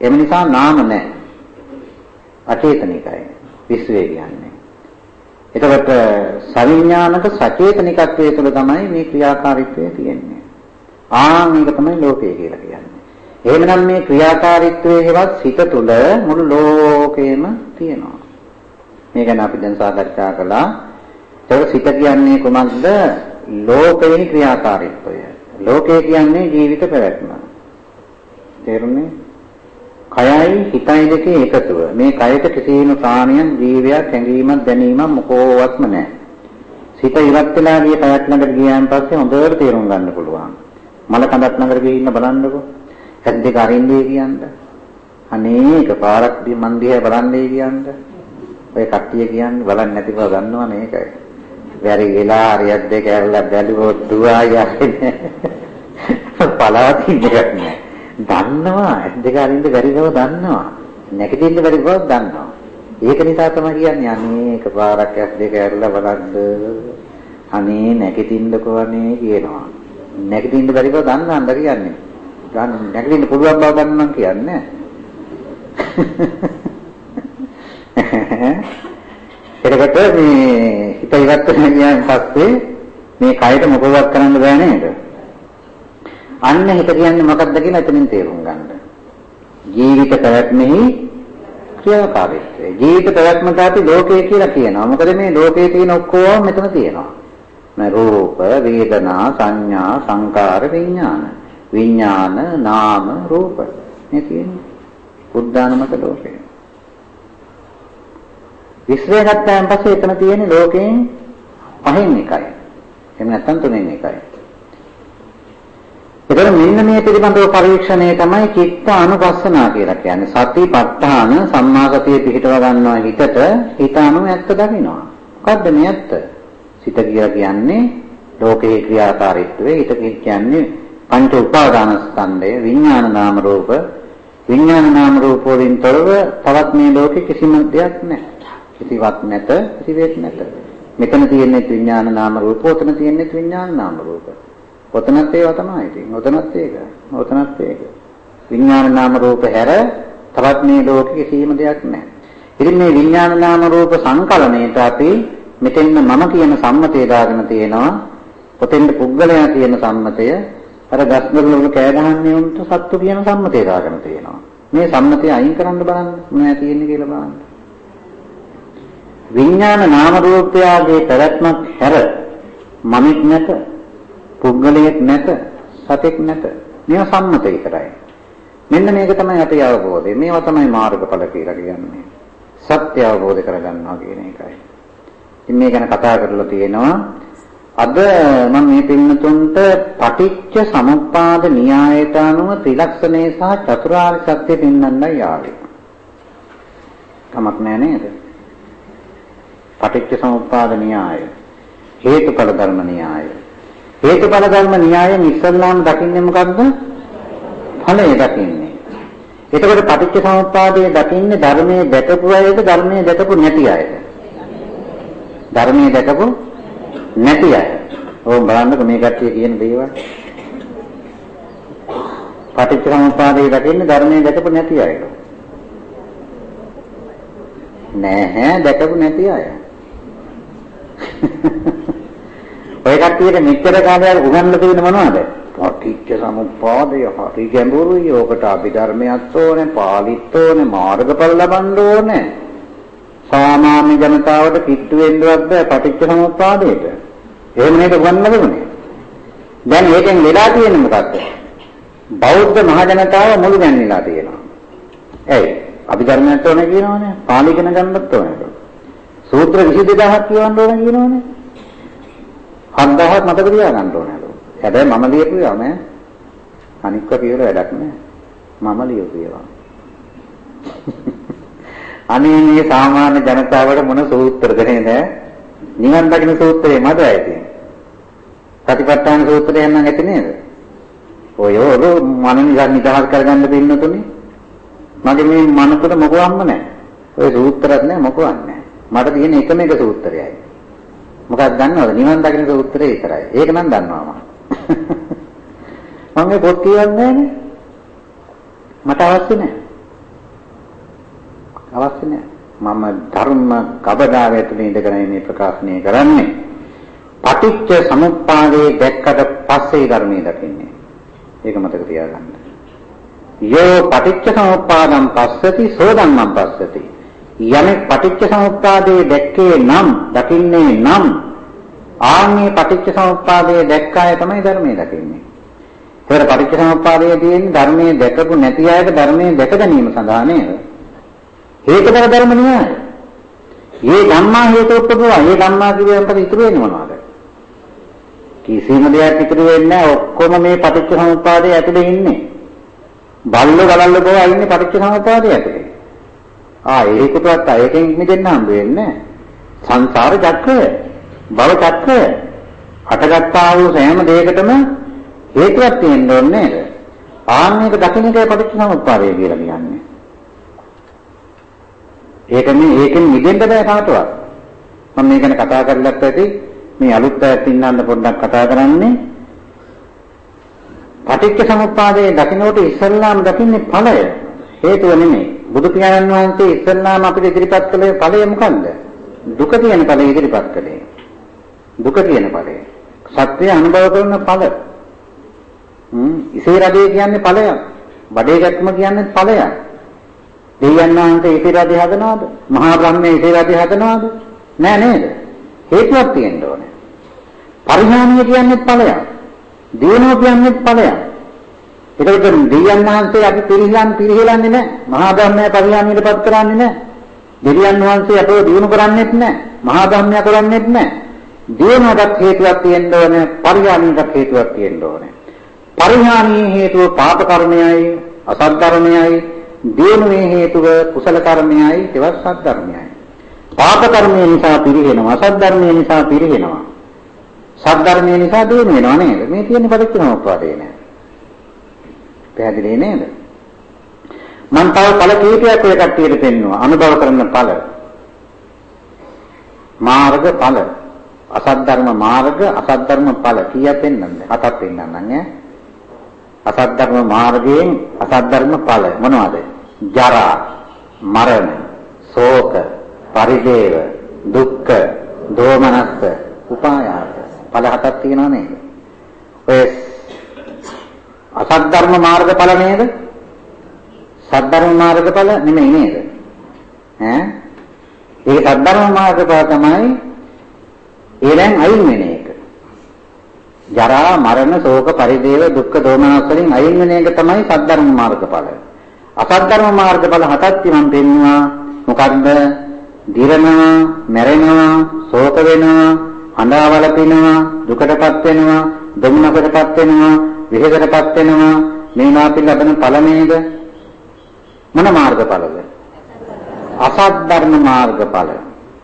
එම නිසා නාම නැහැ. අචේතනිකයි. විශ්වය කියන්නේ. එතකොට සවිඥානික සචේතනිකත්වයේ තුල තමයි මේ ක්‍රියාකාරීත්වය තියෙන්නේ. ආ මේක තමයි ලෝකය කියලා කියන්නේ. එහෙමනම් මේ ක්‍රියාකාරීත්වයේ හෙවත් සිත තුළ මුළු ලෝකෙම තියෙනවා. මේ ගැන අපි දැන් සාකච්ඡා කළා. ඒක සිත කියන්නේ කොහොමද? ලෝකයේ ක්‍රියාකාරීත්වය. ලෝකය කියන්නේ ජීවිත පැවැත්ම. තේරුණේ? කයයි හිතයි දෙකේ එකතුව. මේ කයට කිසිම ප්‍රාණියන් ජීවයක් හැඟීමක් දැනීමක් මොකෝවත්ම නැහැ. සිත ඉවත් වෙලා ගිය කයක් ළඟට ගියාන් පස්සේ හොඳට තේරුම් ගන්න පුළුවන්. මල කඳක් ළඟට ගිහින් බලන්නකෝ. ඇස් දෙක අරින්නේ කියන්න. අනේ එකපාරක් මන් දිහා බලන්නේ කියන්න. ඔය කට්ටිය කියන්නේ බලන්නේ නැති බව දන්නව මේකයි. වැරි වෙලා හරියක් දෙක ඇරලා බැලුවොත් දුවා යන්නේ. පලාතින් එකක් නෑ. දන්නවා ඇස් දෙක අරින්න බැරි බව දන්නවා. නැගිටින්න බැරි බව දන්නවා. ඒක නිසා තමයි කියන්නේ අනේ එකපාරක් ඇස් දෙක ඇරලා බලන්න. අනේ නැගිටින්නකෝ අනේ කියනවා. නැගිටින්න බැරි බව දන්නවද කියන්නේ. ගන්න නැගිටින්න පුළුවන් බව ගන්න නම් කියන්නේ එතකොට මේ හිත ඉවත් වෙන ගියන් පස්සේ මේ කයට මොකවත් කරන්න බෑ නේද? අන්න හිත කියන්නේ මොකක්ද කියලා එතනින් තේරුම් ගන්න. ජීවිත පැවැත්මෙහි ක්‍රියාකාරීත්වය. ජීවිත පැවැත්මට අපි ලෝකය කියලා කියනවා. මොකද මේ ලෝකයේ තියෙන ඔක්කොම මෙතන තියෙනවා. මේ රූප, වේදනා, සංඥා, සංකාර, විඥාන. විඥාන නාම රූප මේ තියෙන්නේ බුද්ධානුමත ලෝකය විශ්වය ගත්තාන් පස්සේ එතන තියෙන ලෝකයෙන් පහෙන් එකයි එහෙම නැත්නම් තුනෙන් එකයි ඒතර මෙන්න මේ පිළිබඳව පරීක්ෂණය තමයි චිත්ත අනුපස්සනා කියලා කියන්නේ. සතිපට්ඨාන සම්මා සතිය පිහිටව ගන්නවා හිතට හිත අනු ඇත්ත දකින්නවා. මොකද්ද මේ ඇත්ත? සිත කියලා කියන්නේ ලෝකේ ක්‍රියාකාරීත්වය. හිත කියන්නේ පංච උපාදාන ස්කන්ධය, විඥාන නාම රූප, විඥාන නාම රූප වලින් තොරව තවත් මේ ලෝකේ කිසිම දෙයක් නැහැ. කිසිවක් නැත, කිසිවෙක් නැත. මෙතන තියෙන්නේ විඥාන නාම රූප, ඔතන තියෙන්නේ විඥාන නාම රූප. ඔතනත් ඒවා තමයි ඉතින්. ඔතනත් ඒක. ඔතනත් ඒක. විඥාන නාම රූප හැර තවත් මේ ලෝකෙ කිසිම දෙයක් නැහැ. ඉතින් මේ විඥාන නාම රූප සංකලනයේට අපි මෙතෙන්න මම කියන සම්මතය දාගෙන තියෙනවා. ඔතෙන්ද පුද්ගලයා කියන සම්මතය අර ගස්වල වල කෑ ගහන්නේ උන්ට සත්තු කියන සම්මතය දාගෙන තියෙනවා. මේ සම්මතය අයින් කරන්න බලන්න. මොනවද තියෙන්නේ කියලා බලන්න. විඥාන නාම රූපයාගේ පැවැත්මක් හැර මමෙක් නැත පුද්ගලයෙක් නැත සතෙක් නැත. මේවා සම්මත විතරයි මෙන්න මේක තමයි අපේ අවබෝධය. මේවා තමයි මාර්ගඵල කියලා කියන්නේ. සත්‍ය අවබෝධ කරගන්නවා කියන එකයි. ඉතින් මේ ගැන කතා කරලා තියෙනවා අද මම මේ පින්නතුන්ට පටිච්ච සමුප්පාද න්‍යායයට අනුව ත්‍රිලක්ෂණේ සහ චතුරාර්ය සත්‍ය පෙන්වන්නයි ආවේ. කමක් නෑ නේද? පටිච්ච සමුප්පාද න්‍යාය හේතුඵල ධර්ම න්‍යාය හේතුඵල ධර්ම න්‍යායෙන් ඉස්සල්ලාම දකින්නේ මොකද්ද? ඵලය දකින්නේ. එතකොට පටිච්ච සමුප්පාදයේ දකින්නේ ධර්මයේ දැකපු අයද ධර්මයේ දැකපු නැති අයද? ධර්මයේ දැකපු නැති අය. ඕම් බලන්නකො මේ කට්ටිය කියන දේවල්. පටිච්ච සමුප්පාදයේ දකින්නේ ධර්මයේ දැකපු නැති අයද? නැහැ දැකපු නැති අය. ඔය කට්ටියට මෙච්චර කාලයක් උගන්ලා තියෙන මොනවද? පටිච්ච සමුප්පාදය හරි ගැඹුරුයි. ඕකට අභිධර්මයක් ඕනේ, පාලිත් ඕනේ, මාර්ගඵල ලබන්න ඕනේ. සාමාන්‍ය ජනතාවට කිට්ටු වෙන්නවත් බෑ පටිච්ච සමුප්පාදයට. එහෙම නේද උගන්වලා දුන්නේ. දැන් මේකෙන් වෙලා තියෙන්නේ මොකක්ද? බෞද්ධ මහ ජනතාව මුළු ගැන්විලා තියෙනවා. ඇයි? අභිධර්මයක් ඕනේ කියනවනේ. පාලි ඉගෙන ගන්නත් ඕනේ. සූත්‍ර 22000ක් කියවන්න ඕනේ කියනවනේ. 7000ක් මතක තියාගන්න ඕනලු. හැබැයි මම ලියපු ඒවා නෑ. අනික්ක කියලා වැඩක් නෑ. මම ලියපු ඒවා. අනේ මේ සාමාන්‍ය ජනතාවට මොන සූත්‍රද නේද? නිවන් දකින්න සූත්‍රේ මත ඇති. සතිපට්ඨාන සූත්‍රය නම් ඇති නේද? ඔය ඔය මන නිදහස් කරගන්න දෙන්නතුනේ. මගේ මේ මනසට මොකවම්ම නැහැ. ඔය සූත්‍රයක් නැහැ මොකවත් නැහැ. මට තියෙන එකම එක සූත්‍රයයි. මොකක්ද දන්නවද? නිවන් දකින්න සූත්‍රය විතරයි. ඒක නම් දන්නවා මම. මම මේ පොත් කියවන්නේ මට අවශ්‍ය නැහැ. අවශ්‍ය නැහැ. මම ධර්ම කබඩාව ඇතුලේ ඉඳගෙන මේ ප්‍රකාශනය කරන්නේ. පටිච්ච සමුප්පාදේ දැක්කට පස්සේ ධර්මයේ දකින්නේ. ඒක මතක තියාගන්න. යෝ පටිච්ච සමුප්පාදං පස්සති සෝ ධම්මං පස්සති යමෙක් පටිච්ච සමුප්පාදයේ දැක්කේ නම් දකින්නේ නම් ආන්නේ පටිච්ච සමුප්පාදයේ දැක්කාය තමයි ධර්මයේ දකින්නේ. ඒකට පටිච්ච සමුප්පාදයේ තියෙන ධර්මයේ දැකපු නැති අයට ධර්මයේ දැක ගැනීම සඳහා නේද? හේතුඵල ධර්ම න්‍යාය. මේ ධම්මා හේතුප්පවා මේ ධම්මා කියවෙන් පස්සේ ඉතුරු වෙන්නේ මොනවද? කිසිම දෙයක් ඉතුරු වෙන්නේ නැහැ. ඔක්කොම මේ පටිච්ච සමුප්පාදයේ ඇතුලේ ඉන්නේ. බල්ලෝ ගලල්ලෝ ගෝවා ඉන්නේ පටිච්ච සමුප්පාදයේ ඇතුලේ. ආ ඒකටවත් අයකින් මිදෙන්න හම්බ වෙන්නේ සංසාර චක්‍රය භව චක්‍රය හටගත්තා වූ සෑම දෙයකටම හේතුවක් තියෙන්න ඕනේ නේද ආන්නේක දකින්න එකයි පටිච්චසමුප්පාදය කියලා කියන්නේ ඒක මේ ඒකෙන් මිදෙන්න බෑ කාටවත් මම මේ ගැන කතා කරලත් ඇති මේ අලුත් අයත් ඉන්නන්න පොඩ්ඩක් කතා කරන්නේ පටිච්ච සමුප්පාදයේ දකින්නට ඉස්සල්ලාම දකින්නේ ඵලය හේතුව නෙමෙයි බුදු පියාණන් වහන්සේ ඉස්සල්ලාම අපිට ඉදිරිපත් කළේ ඵලය මොකන්ද? දුක තියෙන ඵලය ඉදිරිපත් කළේ. දුක තියෙන ඵලය. සත්‍ය අනුභව කරන ඵල. හ්ම් ඉසේ රජේ කියන්නේ ඵලයක්. බඩේ ගැක්ම කියන්නේ ඵලයක්. දෙවියන් වහන්සේ ඉසේ රජේ හදනවද? මහා බ්‍රහ්මයේ ඉසේ රජේ හදනවද? නෑ නේද? හේතුවක් තියෙන්න ඕනේ. පරිහානිය කියන්නේ ඵලයක්. දිනන කියන්නේ ඵලයක්. එතකොට දෙවියන් වහන්සේ අපි පිළිහලන් පිළිහෙලන්නේ නැහැ. මහා ධර්මය පරිහානියටපත් කරන්නේ නැහැ. දෙවියන් වහන්සේ අපව දිනු කරන්නේත් නැහැ. මහා ධර්මය කරන්නේත් නැහැ. දිනනකට හේතුවක් තියෙන්න ඕනේ, පරිහානියකට හේතුවක් තියෙන්න ඕනේ. පරිහානියේ හේතුව පාප කර්මයයි, අසත් ධර්මයයි, දියුණුවේ හේතුව කුසල කර්මයයි, ඒවත් සත් ධර්මයයි. පාප කර්මය නිසා පිරිහෙනවා, අසත් ධර්මය නිසා පිරිහෙනවා. සත් ධර්මය නිසා දියුණු වෙනවා නේද? මේ තියෙන පරිච්ඡේදෝපවාදේ නෑ. පැහැදිලි නේද? මම තව ඵල කීපයක් ඔය කට්ටියට පෙන්නවා අනුභව කරන ඵල. මාර්ග ඵල. අසත් ධර්ම මාර්ග අසත් ධර්ම ඵල කීයක් පෙන්වන්නද? හතක් පෙන්වන්නම් ඈ. අසත් ධර්ම මාර්ගයෙන් අසත් ධර්ම ඵල මොනවද? ජරා, මරණ, ශෝක, පරිදේව, දුක්ඛ, දෝමනස්ස, උපායාස. ඵල හතක් තියෙනවා නේද? ඔය අසත් ධර්ම මාර්ගඵල නේද? සද්ධර්ම මාර්ගඵල නෙමෙයි නේද? ඈ? ඒ සද්ධර්ම මාර්ගඵල තමයි ඒලෙන් අයින් වෙන එක. ජරා මරණ ශෝක පරිදේව දුක්ඛ දෝමනස් වලින් අයින් වෙන එක තමයි සද්ධර්ම මාර්ගඵල. අසද්ධර්ම මාර්ගඵල හතක් මම පෙන්නවා. මොකද්ද? දිරනවා, මැරෙනවා, ශෝක වෙනවා, අඬවල පිනවා, දුකටපත් වෙනවා, දුම්නකටපත් වෙනවා, විහෙදටපත් වෙනවා. මේ නාපි ලබන ඵල නේද? මොන මාර්ගඵලද? අසත් ධර්ම මාර්ගඵල.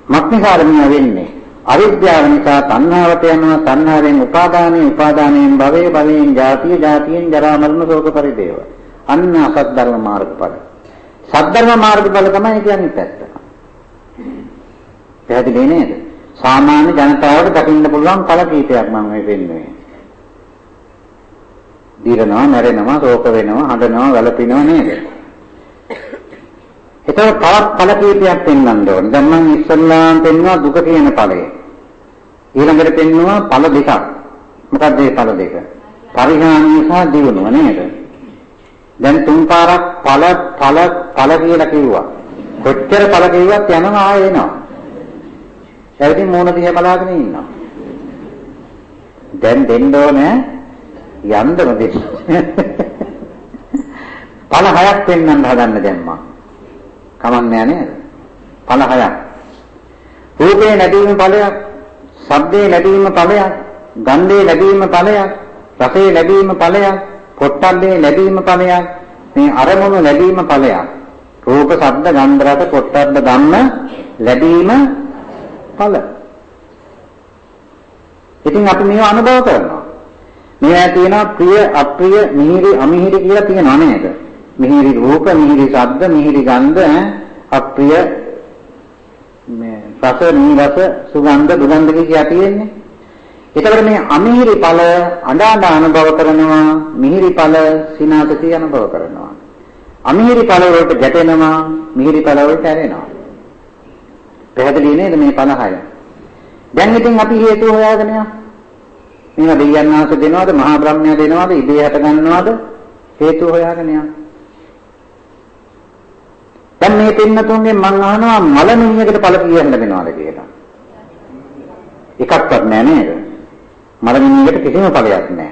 මක්නිසාර මෙය වෙන්නේ? අවිද්‍යාව නිසා තණ්හාවට යනවා තණ්හාවෙන් උපාදානෙ උපාදානයෙන් භවයේ භවයෙන් ජාතිය ජාතියෙන් ජරා මරණ ශෝක පරිදේව. අන්න අසත් ධර්ම මාර්ගඵල. සද්ධර්ම මාර්ගඵල තමයි කියන්නේ පැත්ත. පැහැදිලි නේද? සාමාන්‍ය ජනතාවට දකින්න පුළුවන් ඵල කීපයක් මම මේ වෙන්නේ. දිරනවා, මැරෙනවා, ශෝක වෙනවා, හඬනවා, වැළපෙනවා නේද? එතකොට තවත් ඵල කීපයක් පෙන්වන්න ඕනේ. දැන් මම ඉස්සල්ලාම පෙන්වුවා දුක කියන ඵලය. ඊළඟට පෙන්වුවා ඵල දෙකක්. මොකක්ද මේ ඵල දෙක? පරිහානිය සහ දියුණුව නේද? දැන් තුන් පාරක් ඵල ඵල ඵල කියලා කිව්වා. කොච්චර ඵල කිව්වත් යනවා ආයෙ එනවා. එතකින් මූණ දිහා බලාගෙන ඉන්නවා. දැන් දෙන්න ඕනේ යන්නම දෙන්න. ඵල හයක් පෙන්වන්න හදන්න දැන් මම. කමන්නේ නේද? ඵල හයක්. රූපේ ලැබීම ඵලයක්, ශබ්දේ ලැබීම ඵලයක්, ගන්ධේ ලැබීම ඵලයක්, රසේ ලැබීම ඵලයක්, පොට්ටබ්බේ ලැබීම ඵලයක්, මේ අරමුණු ලැබීම ඵලයක්. රූප, ශබ්ද, ගන්ධ, රස, පොට්ටබ්බ ධම්ම ලැබීම ඵල. ඉතින් අපි මේව අනුභව කරනවා. මේවා තියෙනවා ප්‍රිය, අප්‍රිය, මිහිරි, අමිහිරි කියලා තියෙනවා නේද? මිහිරි රූප, මිහිරි ශබ්ද, මිහිරි ගන්ධ, අප්‍රිය මේ රස, නීරස, සුගන්ධ, දුගන්ධ කියා තියෙන්නේ. එතකොට මේ අමිහිරි ඵල අඬාඬ අනුභව කරනවා, මිහිරි ඵල සිනාතසී අනුභව කරනවා. අමිහිරි ඵල වලට ගැටෙනවා, මිහිරි ඵල වලට ඇරෙනවා. පැහැදිලි නේද මේ 50? දැන් ඉතින් අපි හේතු හොයාගෙන යනවා. මේවා දෙයයන් ආස දෙනවද, මහා බ්‍රහ්මයා දෙනවද, ඉබේ හට ගන්නවද? හේතු හොයාගෙන යනවා. දැන් මේ පින්නතුන්ගෙන් මම අහනවා මල මිනිහකට ඵල කියන්න වෙනවද කියලා. එකක්වත් නෑ නේද? මල මිනිහකට කිසිම ඵලයක් නෑ.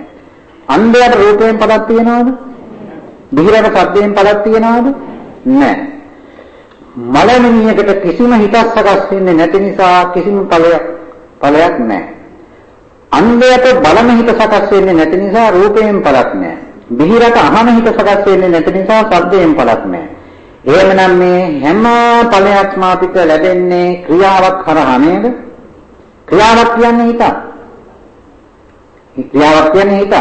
අන්ධයාට රූපයෙන් ඵලක් තියනවද? බිහිරට සද්දයෙන් ඵලක් තියනවද? නෑ. මල මිනිහකට කිසිම හිතක් සකස් වෙන්නේ නැති නිසා කිසිම ඵලයක් ඵලයක් නෑ. අන්ධයාට බලන හිත සකස් වෙන්නේ නැති නිසා රූපයෙන් ඵලක් නෑ. බිහිරට අහන හිත සකස් වෙන්නේ නැති නිසා සද්දයෙන් ඵලක් නෑ. එහෙමනම් මේ හැම ඵලයක්ම අපිට ලැබෙන්නේ ක්‍රියාවක් කරා නේද? ක්‍රියාවක් කියන්නේ හිත. ක්‍රියාවක් කියන්නේ හිත.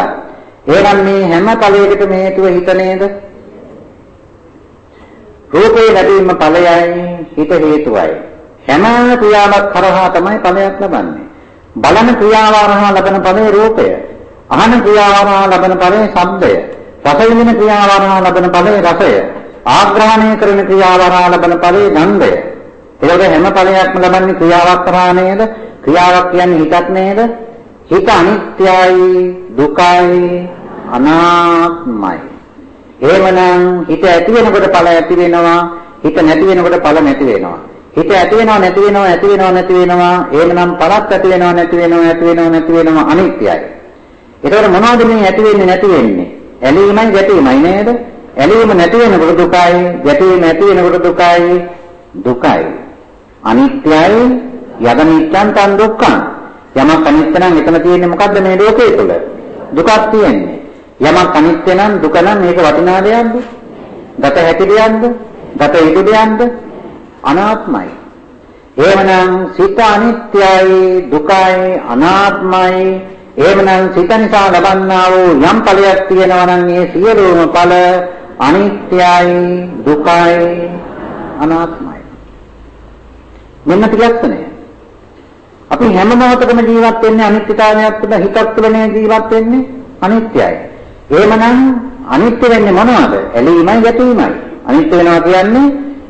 එහෙනම් මේ හැම ඵලයකටම හේතුව හිත නේද? රූපේ ලැබීම ඵලයයි හිත හේතුවයි. හැම ක්‍රියාවක් කරා තමයි ඵලයක් ලබන්නේ. බලන ක්‍රියාව හරහා ලබන ඵලය රූපය. අහන ක්‍රියාව හරහා ලබන ඵලය ශබ්දය. රස විඳින ක්‍රියාව හරහා ලබන ඵලය රසය. ආග්‍රහණය කරන ක්‍රියාව හරහා ලබන ඵලයේ ගන්ධය. ඒකද හැම ඵලයක්ම ලබන්නේ ක්‍රියාවක් කරා නේද? ක්‍රියාවක් කියන්නේ හිතක් නේද? හිත අනිත්‍යයි, දුකයි, අනාත්මයි. එහෙමනම් හිත ඇති වෙනකොට ඵල ඇති වෙනවා, හිත නැති වෙනකොට ඵල නැති වෙනවා. හිත ඇති වෙනවා නැති වෙනවා ඇති වෙනවා නැති වෙනවා එහෙමනම් පළක් ඇති වෙනවා නැති වෙනවා ඇති වෙනවා නැති වෙනවා අනිත්‍යයි. ඒතකොට මොනවද මේ ඇති වෙන්නේ නැති වෙන්නේ? ඇලීමයි ගැටීමයි නේද? ඇලීම නැති වෙනකොට දුකයි, ගැටීම නැති වෙනකොට දුකයි, දුකයි. අනිත්‍යයි, යදනිච්ඡන් තන් දුක්ඛං. යමක් අනිත්‍ය නම් එතන තියෙන්නේ මොකද්ද මේ ලෝකයේ තුල? දුකක් තියෙන්නේ. යමක් අනිත්‍ය නම් දුක නම් මේක වටිනා දෙයක්ද? ගත හැකි දෙයක්ද? ගත යුතු දෙයක්ද? අනාත්මයි. එහෙමනම් සිත අනිත්‍යයි, දුකයි, අනාත්මයි. එහෙමනම් සිත නිසා ලබන්නා වූ යම් ඵලයක් තියෙනවා නම් ඒ සියලුම ඵල අනිත්‍යයි, දුකයි, අනාත්මයි. මෙන්න ත්‍රිලක්ෂණය. අපි හැම මොහොතකම ජීවත් වෙන්නේ අනිත්‍යතාවයක් තුළ හිතක් තුළනේ ජීවත් වෙන්නේ අනිත්‍යයි. එහෙමනම් අනිත්‍ය වෙන්නේ මොනවද? ඇලීමයි ගැටීමයි. අනිත්‍ය වෙනවා කියන්නේ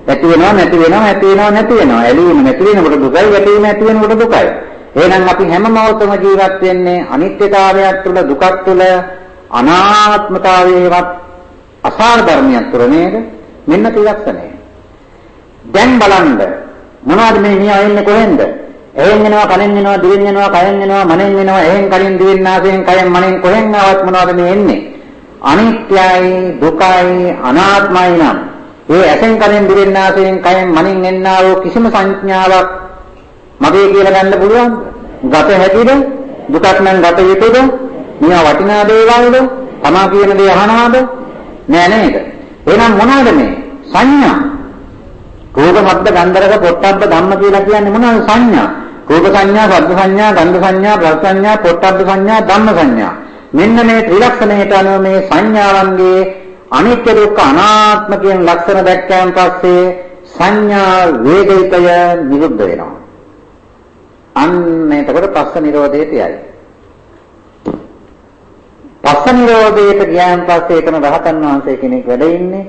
ඇති වෙනවා නැති වෙනවා ඇති වෙනවා නැති වෙනවා. ඇලීම නැති වෙනකොට දුකයි ගැටීම ඇති වෙනකොට දුකයි. එහෙනම් අපි හැම මොහොතම ජීවත් වෙන්නේ අනිත්‍යතාවයක් තුළ දුකක් තුළ අනාත්මතාවයේවත් අසාර ධර්මයක් තුළ නේද? මෙන්න ත්‍රිලක්ෂණය. දැන් බලන්න මොනවද මේ මියා එන්නේ කොහෙන්ද? එහෙන් එනවා කනෙන් එනවා දිවෙන් එනවා කයෙන් එනවා මනෙන් එනවා එහෙන් කලින් දිවෙන් නාසයෙන් කයෙන් මනෙන් කොහෙන් ආවත් මොනවද මේ එන්නේ? අනිත්‍යයි දුකයි අනාත්මයි නම් ඒ ඇසෙන් කනෙන් දිවෙන් නාසයෙන් කයෙන් මනෙන් එන්නා වූ කිසිම සංඥාවක් මගේ කියලා ගන්න පුළුවන්ද? ගත හැකිද? දුකක් නම් ගත යුතුද? මෙයා වටිනා දේවල්ද? තමා කියන දේ අහනවාද? නෑ නේද? එහෙනම් මොනවද මේ? සංඥා. රූප, ශබ්ද, ගන්ධ, රස, පොට්ටබ්බ ධම්ම කියලා කියන්නේ මොනවද සංඥා? රූප සංඥා, ශබ්ද සංඥා, ගන්ධ සංඥා, රස සංඥා, පොට්ටබ්බ සංඥා, ධම්ම සංඥා. මෙන්න මේ ත්‍රිලක්ෂණයට අනුව මේ සංඥාවන්ගේ අනිත්‍ය දුක්ඛ අනාත්ම කියන ලක්ෂණ දැක්කයන් පස්සේ සංඥා වේදිතය නිරුද්ධ වෙනවා. අන්න එතකොට පස්ස නිරෝධයට යයි. පස්ස නිරෝධයට ගියාන් පස්සේ එතන රහතන් වහන්සේ කෙනෙක් වැඩ ඉන්නේ.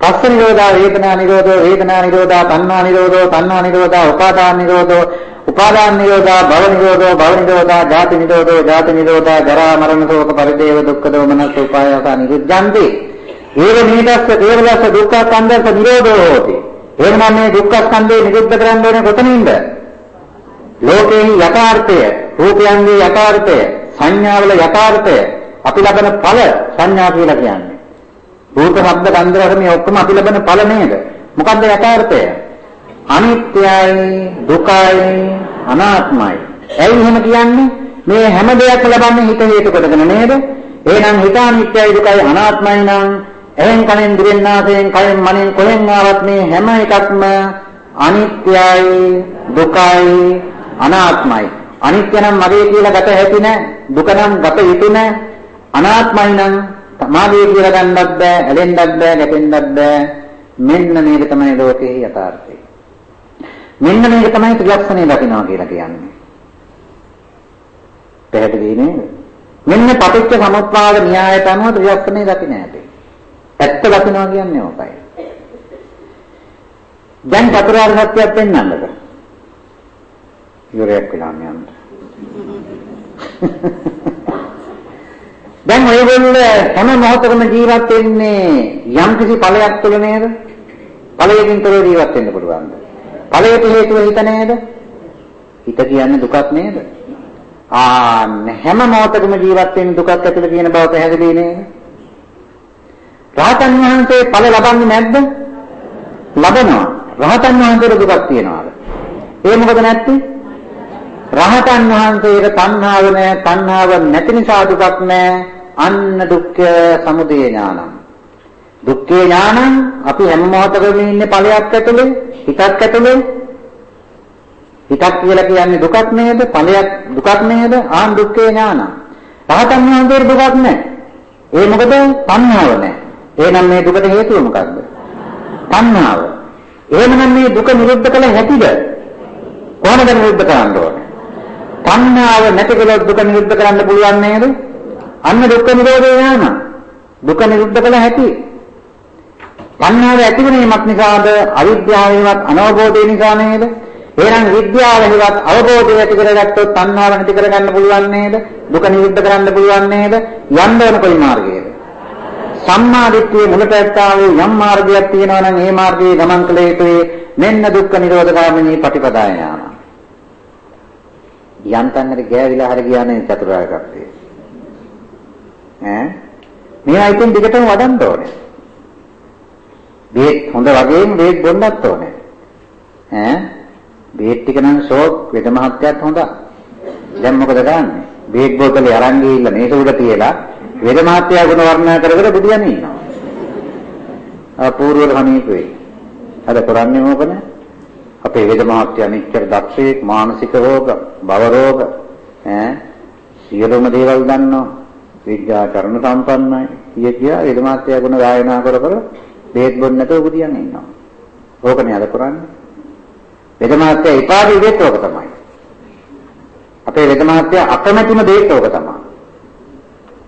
පස්ස නිරෝධා වේදනා නිරෝධෝ වේදනා නිරෝධා තණ්හා නිරෝධෝ තණ්හා නිරෝධා උපාදාන නිරෝධෝ උපාදාන නිරෝධා භව නිරෝධෝ භව නිරෝධා ජාති නිරෝධෝ ජාති නිරෝධා ජරා මරණ ශෝක පරිදේව දුක්ඛ දෝමනස් උපායසා නිරුද්ධಂತಿ ඒව නීතස්ස දේවලස්ස දුක්ඛ ස්කන්ධස්ස නිරෝධෝ හෝති. එහෙනම් මේ දුක්ඛ ස්කන්ධේ නිරුද්ධ කරන්න ඕනේ කොතනින්ද? ලෝකේ යථාර්ථය රූපයන්ගේ යථාර්ථය සංඥාවල යථාර්ථය. අපි ලබන ඵල සංඥා කියලා කියන්නේ. රූප ශබ්ද ගන්ධ රස මේ ඔක්කොම අපි ලබන ඵල නේද මොකද්ද යථාර්ථය අනිත්‍යයි දුකයි අනාත්මයි. ඇයි එහෙම කියන්නේ? මේ හැම දෙයක්ම ලබන්නේ හිත හේතු කොටගෙන නේද? එහෙනම් හිත අනිත්‍යයි දුකයි අනාත්මයි නම් එහෙන් කනෙන් දිවෙන් නාසයෙන් කයෙන් මනෙන් කොහෙන් ආවත් මේ හැම එකක්ම අනිත්‍යයි දුකයි අනාත්මයි. අනිත්‍ය නම් මගේ කියලා ගත හැකි නෑ. දුක නම් ගත යුතු නෑ. අනාත්මයි නම් මාගේ කියලා ගන්නත් බෑ, ඇලෙන්නත් බෑ, ගැටෙන්නත් බෑ. මෙන්න මේක තමයි ලෝකේ යථාර්ථය. මෙන්න මේක තමයි ත්‍රිලක්ෂණය දකින්නවා කියලා කියන්නේ. පැහැදිලි නේද? මෙන්න පටිච්ච සමුප්පාද න්‍යායට අනුව ත්‍රිලක්ෂණය දකින්න ඇති. ඇත්ත දකින්නවා කියන්නේ ඕකයි. දැන් චතුරාර්ය සත්‍යයක් පෙන්වන්නද? ඉවරයක් වෙලා යන්න. දැන් ඔයගොල්ලෝ හැම මොහොතකම ජීවත් වෙන්නේ යම් කිසි ඵලයක් තුළ නේද? ඵලයකින් තොරව ජීවත් වෙන්න පුළුවන්ද? ඵලයට හේතුව හිත නේද? හිත කියන්නේ දුකක් නේද? ආ හැම මොහොතකම ජීවත් වෙන දුකක් ඇතුළේ තියෙන බව පැහැදිලි නේද? රහතන් වහන්සේ ඵල ලබන්නේ නැද්ද? ලබනවා. රහතන් වහන්සේට දුකක් තියනවාද? ඒ මොකද නැත්තේ? රහතන් වහන්සේට තණ්හාව නැහැ, තණ්හාව නැති නිසා දුකක් නැහැ. අන්න දුක්ඛ සමුදය ඥානං. දුක්ඛේ ඥානං අපි හැම මොහොතකම ඉන්නේ ඵලයක් ඇතුලේ හිතක් ඇතුලේ. හිතක් කියලා කියන්නේ දුකක් නේද? ඵලයක් දුකක් නේද? ආන් දුක්ඛේ ඥානං. රහතන් වහන්සේට දුකක් නැහැ. ඒ මොකද? තණ්හාව නැහැ. එහෙනම් මේ දුකට හේතුව මොකක්ද? තණ්හාව. එහෙමනම් මේ දුක නිරුද්ධ කළ හැකිද? කොහොමද නිරුද්ධ කරන්න ඕනේ? තණ්හාව නැති කළොත් දුක නිරුද්ධ කරන්න පුළුවන් නේද? අන්න දුක්ඛ නිරෝධය ඥානං දුක නිරුද්ධ කළ හැකියි තණ්හාව ඇතිවෙනීමක් නිසාද අවිද්‍යාවේවත් අනවබෝධය නිසා නේද? එහෙනම් විද්‍යාවෙහිවත් අවබෝධය ඇති කරගත්තොත් තණ්හාව නැති කරගන්න පුළුවන් නේද? දුක නිරුද්ධ කරන්න පුළුවන් නේද? යන්න ඕන කොයි මාර්ගයේද? සම්මා දිට්ඨිය මුලට ඇත්තා වූ යම් මාර්ගයක් තියෙනවා නම් ඒ මාර්ගයේ ගමන් කළ යුතුයි. මෙන්න දුක්ඛ නිරෝධ ගාමිනී පටිපදාය යාන. යන්තන්නට ගෑවිලා හරි ගියානේ චතුරාර්ය සත්‍යය. ඈ මේවා ඉතින් දිගටම වඩන්න ඕනේ. බේත් හොඳ වගේම බේත් බොන්නත් ඕනේ. ඈ බේත් ටික නම් ෂෝක් වෙද මහත්යත් හොඳ. දැන් මොකද කරන්නේ? බේත් බෝතලේ අරන් ගිහිල්ලා මේක උඩ තියලා වේද මහත්යා ගුණ වර්ණනා කර කර බුදියන් ඉන්නවා. අපූර්ව සමීප වෙයි. අද කරන්නේ මොකද? අපේ වේද මහත්යා නිච්චර දක්ෂයෙක් මානසික රෝග, භව රෝග ඈ සියලුම දේවල් දන්නවා. විද්‍යාකරණ සම්පන්නයි. කිය කියා වේද මහත්යා ගුණ ගායනා කර කර බේත් බොන්න නැතුව බුදියන් ඉන්නවා. ඕකනේ අද කරන්නේ. වේද මහත්යා ඉපාදී දෙත් ඕක තමයි. අපේ වේද මහත්යා අකමැතිම දෙයක් ඕක තමයි.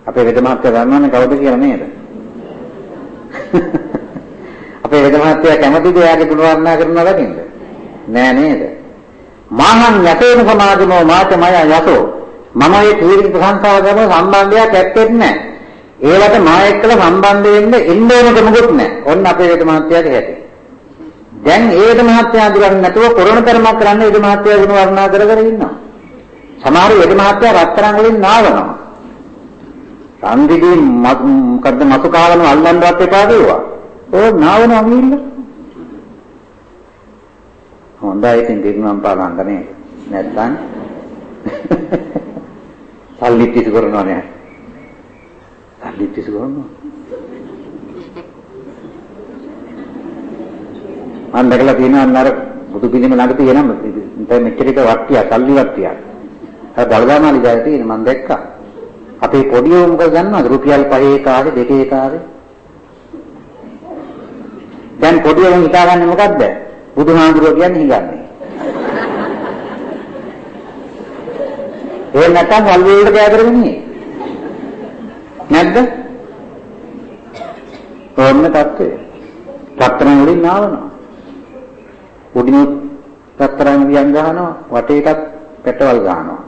අපේ වේද මහත්යා දන්නවනේ කවුද කියලා නේද? අපේ වේද මහත්තයා කැමතිද එයාගේ ගුණ වර්ණනා කරනවා ලකින්ද? නෑ නේද? මාහං යතේන සමාගමෝ මාතමය යතෝ මම ඒ කීර්ති ප්‍රශංසා කරන සම්බන්ධයක් ඇත්තෙත් නෑ. ඒවට මා එක්කලා සම්බන්ධ වෙන්න එන්න ඕනක මොකුත් නෑ. ඔන්න අපේ වේද මහත්තයාගේ හැටි. දැන් ඒ වේද මහත්තයා අඳුරන්නේ නැතුව කොරණ තරමක් කරන්න වේද මහත්තයා ගුණ වර්ණනා කර කර ඉන්නවා. සමහර වේද මහත්තයා රත්තරන් වලින් නාවනවා. රන්දිදී මොකද්ද මතු කාවන අල්ලන්නවත් එපා කිව්වා. ඕ නාවනවා ගිහිල්ලා. හොඳයි ඉතින් දිනුනම් පාලන්න නේ. නැත්තම් සල්ලි පිටු කරනවා නේ. සල්ලි පිටු කරනවා. මම දැකලා තියෙනවා අර බුදු පිළිම ළඟ තියෙන මෙච්චරික වට්ටිය සල්ලි වට්ටිය. අර දලදාමාලි ජය තියෙන මම දැක්කා. අපේ පොඩි උන් මොකද ගන්නවද රුපියල් 5 කාරේ දෙකේ කාරේ දැන් පොඩි උන් හිතාගන්නේ මොකද්ද බුදුහාමුදුරුවෝ කියන්නේ හිඟන්නේ ඒ නැත්තම් වල් වලට කෑදරගෙන ඉන්නේ නැද්ද ඕන්න තත්ත්වය රත්තරන් වලින් නාවනවා උඩිනුත් රත්තරන් වියන් ගහනවා වටේටත් පෙටවල් ගහනවා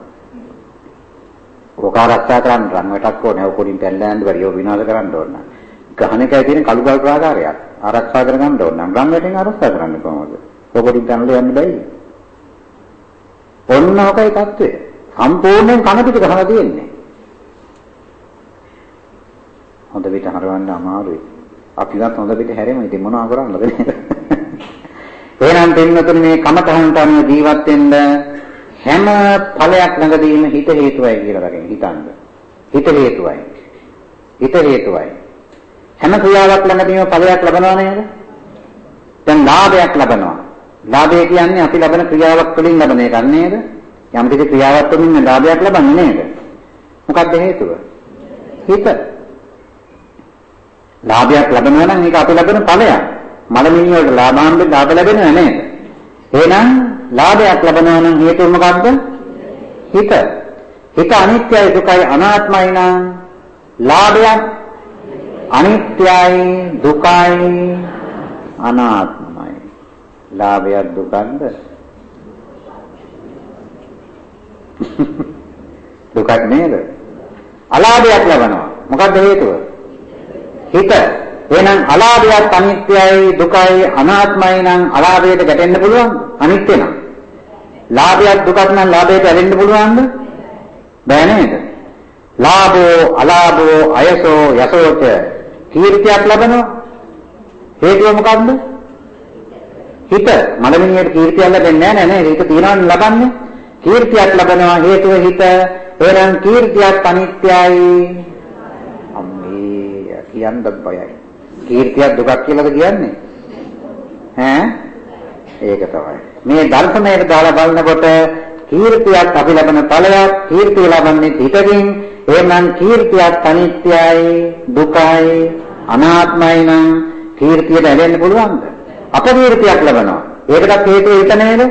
ඕක ආරක්ෂා කරන්න රන් වැටක් ඕනේ. ඔය පොඩින් පැනලා යන්න බැරි. ඔය විනාශ කරන්න ඕන. ගහන එකයි තියෙන කළු ගල් ප්‍රාකාරයක්. ආරක්ෂා කරගන්න ඕන. රන් වැටෙන් ආරක්ෂා කරන්න කොහොමද? ඔය පොඩින් පැනලා යන්න බැයි. ඔන්න ඔකයි தත්ත්වය. සම්පූර්ණයෙන් කන පිට ගහලා තියෙන්නේ. හොඳ පිට හරවන්න අමාරුයි. අපිවත් හොඳ පිට හැරෙමු. ඉතින් මොනවා කරන්නද නේද? එහෙනම් පින්නතුනේ මේ කමතහන්ට අනුව ජීවත් වෙන්න හැම ඵලයක් ළඟදීම හිත හේතුවයි කියලා දකින්න හිතන්න. හිත හේතුවයි. හිත හේතුවයි. හැම ක්‍රියාවක් ළඟදීම ඵලයක් ලබනවා නේද? දැන් ලාභයක් ලබනවා. ලාභය කියන්නේ අපි ලබන ක්‍රියාවක් තුළින් ලබන එකක් නේද? යම් කිසි ක්‍රියාවක් තුළින් ලාභයක් ලබන්නේ නේද? මොකක්ද හේතුව? හිත. ලාභයක් ලබනවා නම් ඒක අපි ලබන ඵලයක්. මලමිණිය වලට ලාභාම්බෙන් ලාභ ලැබෙනව නේද? එහෙනම් ලාභයක් ලබනවා නම් හේතුව මොකක්ද? හිත. හිත අනිත්‍යයි දුකයි අනාත්මයි නම් ලාභයක් අනිත්‍යයි දුකයි අනාත්මයි. ලාභයක් දුකක්ද? දුකක් නේද? අලාභයක් ලබනවා. මොකක්ද හේතුව? හිත. එහෙනම් අලාභයත් අනිත්‍යයි දුකයි අනාත්මයි නම් අලාභයට ගැටෙන්න පුළුවන් අනිත්‍ය නම්. ලාභයක් දුකක් නම් ලාභයට ඇලෙන්න පුළුවන්ද? බෑ නේද? ලාභෝ අලාභෝ අයසෝ යසෝච කීර්තියක් ලබනවා. හේතුව මොකක්ද? හිත මනමිනියට කීර්තියක් ලැබෙන්නේ නැහැ නේද? හිත තියනවනේ ලබන්නේ. කීර්තියක් ලබනවා හේතුව හිත. එහෙනම් කීර්තියක් අනිත්‍යයි. අම්මේ කියන්නත් බයයි. කීර්තියක් දුකක් කියලාද කියන්නේ? ඈ ඒක තමයි. මේ දර්ශනයට දාලා බලනකොට කීර්තියක් අපි ලබන ඵලයක් කීර්තිය ලබන්නේ හිතකින් එහෙනම් කීර්තියක් අනිත්‍යයි දුකයි අනාත්මයි නම් කීර්තියට ඇලෙන්න පුළුවන්ද? අපකීර්තියක් ලබනවා. ඒකටත් හේතුව හිත නේද?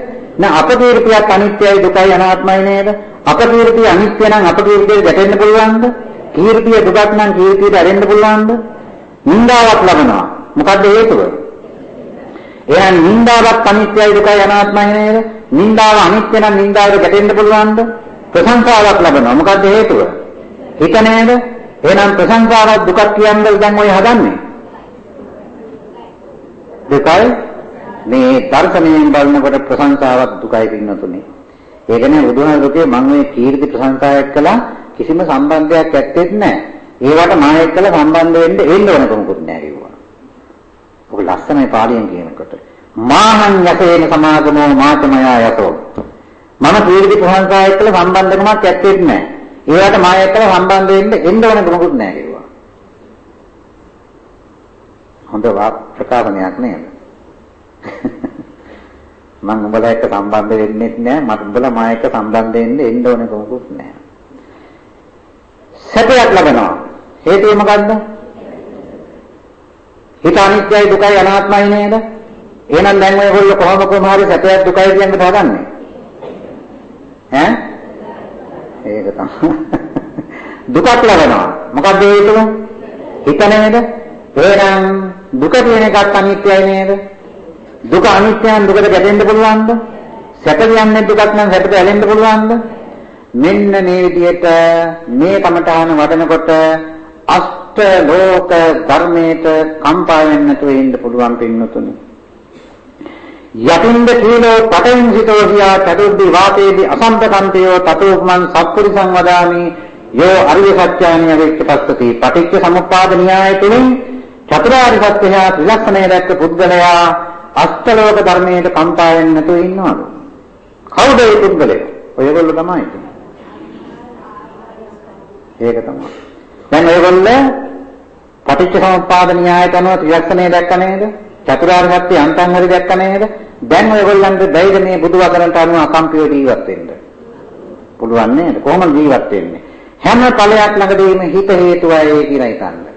නෑ අපකීර්තියක් අනිත්‍යයි දුකයි අනාත්මයි නේද? අපකීර්තිය අනිත්‍ය නම් අපකීර්තියට ගැටෙන්න පුළුවන්ද? කීර්තිය දුකක් නම් කීර්තියට ඇලෙන්න පුළුවන්ද? නින්දාවක් ලබනවා. මොකද්ද හේතුව? එහෙනම් නින්දාවක් අනිත්‍යයි දුකයි අනාත්මයි නේද? නින්දාව අනිත්‍ය නම් නින්දාවට ගැටෙන්න පුළුවන්ද? ප්‍රශංසාවක් ලබනවා. මොකද්ද හේතුව? හිත නේද? එහෙනම් ප්‍රශංසාවක් දුකක් කියන්නේ දැන් ඔය හදන්නේ. දුකයි මේ දර්ශනයෙන් බලනකොට ප්‍රශංසාවක් දුකයි පින්නතුනේ. ඒකනේ බුදුහාමුදුරුවෝ මම මේ කීර්ති ප්‍රශංසාවක් කළා කිසිම සම්බන්ධයක් ඇත්තෙත් නැහැ. ඒවට මා එක්කලා සම්බන්ධ වෙන්න එන්න ඕන කමකුත් නැහැ කිව්වා. ඔක ලස්සනයි පාලියෙන් කියනකොට. මාහං යතේන සමාගමෝ මාතමයා යතෝ. මම කීර්ති ප්‍රශංසා එක්කලා සම්බන්ධකමක් ඇත්තේ නැහැ. ඒවට මායයට සම්බන්ධ වෙන්න එන්න ඕන මොකුත් නැහැ කිව්වා. හොඳ ප්‍රකාශනයක් නේද? මම උඹලා එක්ක සම්බන්ධ වෙන්නේ නැහැ මට උඹලා මා එක්ක සම්බන්ධ වෙන්න එන්න ඕන මොකුත් නැහැ. සැපයක් ලබනවා. හේතුව මොකද්ද? හිත අනිත්‍යයි දුකයි අනාත්මයි නේද? එහෙනම් දැන් ඔයගොල්ලෝ කොහොම කොහම හරි සැපයක් දුකයි කියන එක හදන්නේ? ඈ? ඒක තමයි. දුකක් ලබනවා. මොකද්ද හේතුව? හිත නේද? එහෙනම් දුක කියන එකත් අනිත්‍යයි නේද? දුක අනිත්‍යයන් දුකට ගැටෙන්න පුළුවන්ද? සැප කියන්නේ දුකක් නම් සැපට ඇලෙන්න පුළුවන්ද? මෙන්න මේ විදිහට මේ කමඨාන වඩනකොට අෂ්ට ලෝක ධර්මයට කම්පා වෙන්නට වෙන්න පුළුවන් පින්නතුනි. යටින්ද කීලෝ පටෙන් සිතෝ සියා චතුර්දි වාතේදි අසම්පකන්තයෝ තතෝපමන් සත්පුරිසං වදාමි යෝ අරිය සත්‍යානිය වෙච්චපස්සති පටිච්ච සමුප්පාද න්‍යාය තුලින් චතුරාර්ය සත්‍යය ත්‍රිලක්ෂණය දැක්ක පුද්ගලයා අෂ්ටලෝක ධර්මයට කම්පා වෙන්නේ නැතුව ඉන්නවලු කවුද ඒ පුද්ගලයා? ඔයගොල්ලෝ තමයි ඒක තමයි. දැන් ඔයගොල්ලෝ පටිච්ච සමුප්පාද න්‍යායට අනුව ත්‍රිලක්ෂණය දැක්ක නේද? චතුරාර්ය සත්‍ය අන්තං හරි දැක්ක නේද? දැන් ඔයගොල්ලන්ට බැයිද මේ බුදු වදනට අනුව අකම්පිය ජීවත් වෙන්න. පුළුවන් නේද? කොහොමද ජීවත් වෙන්නේ? හැම ඵලයක් ළඟදීම හිත හේතුවයි කියලා හිතන්න.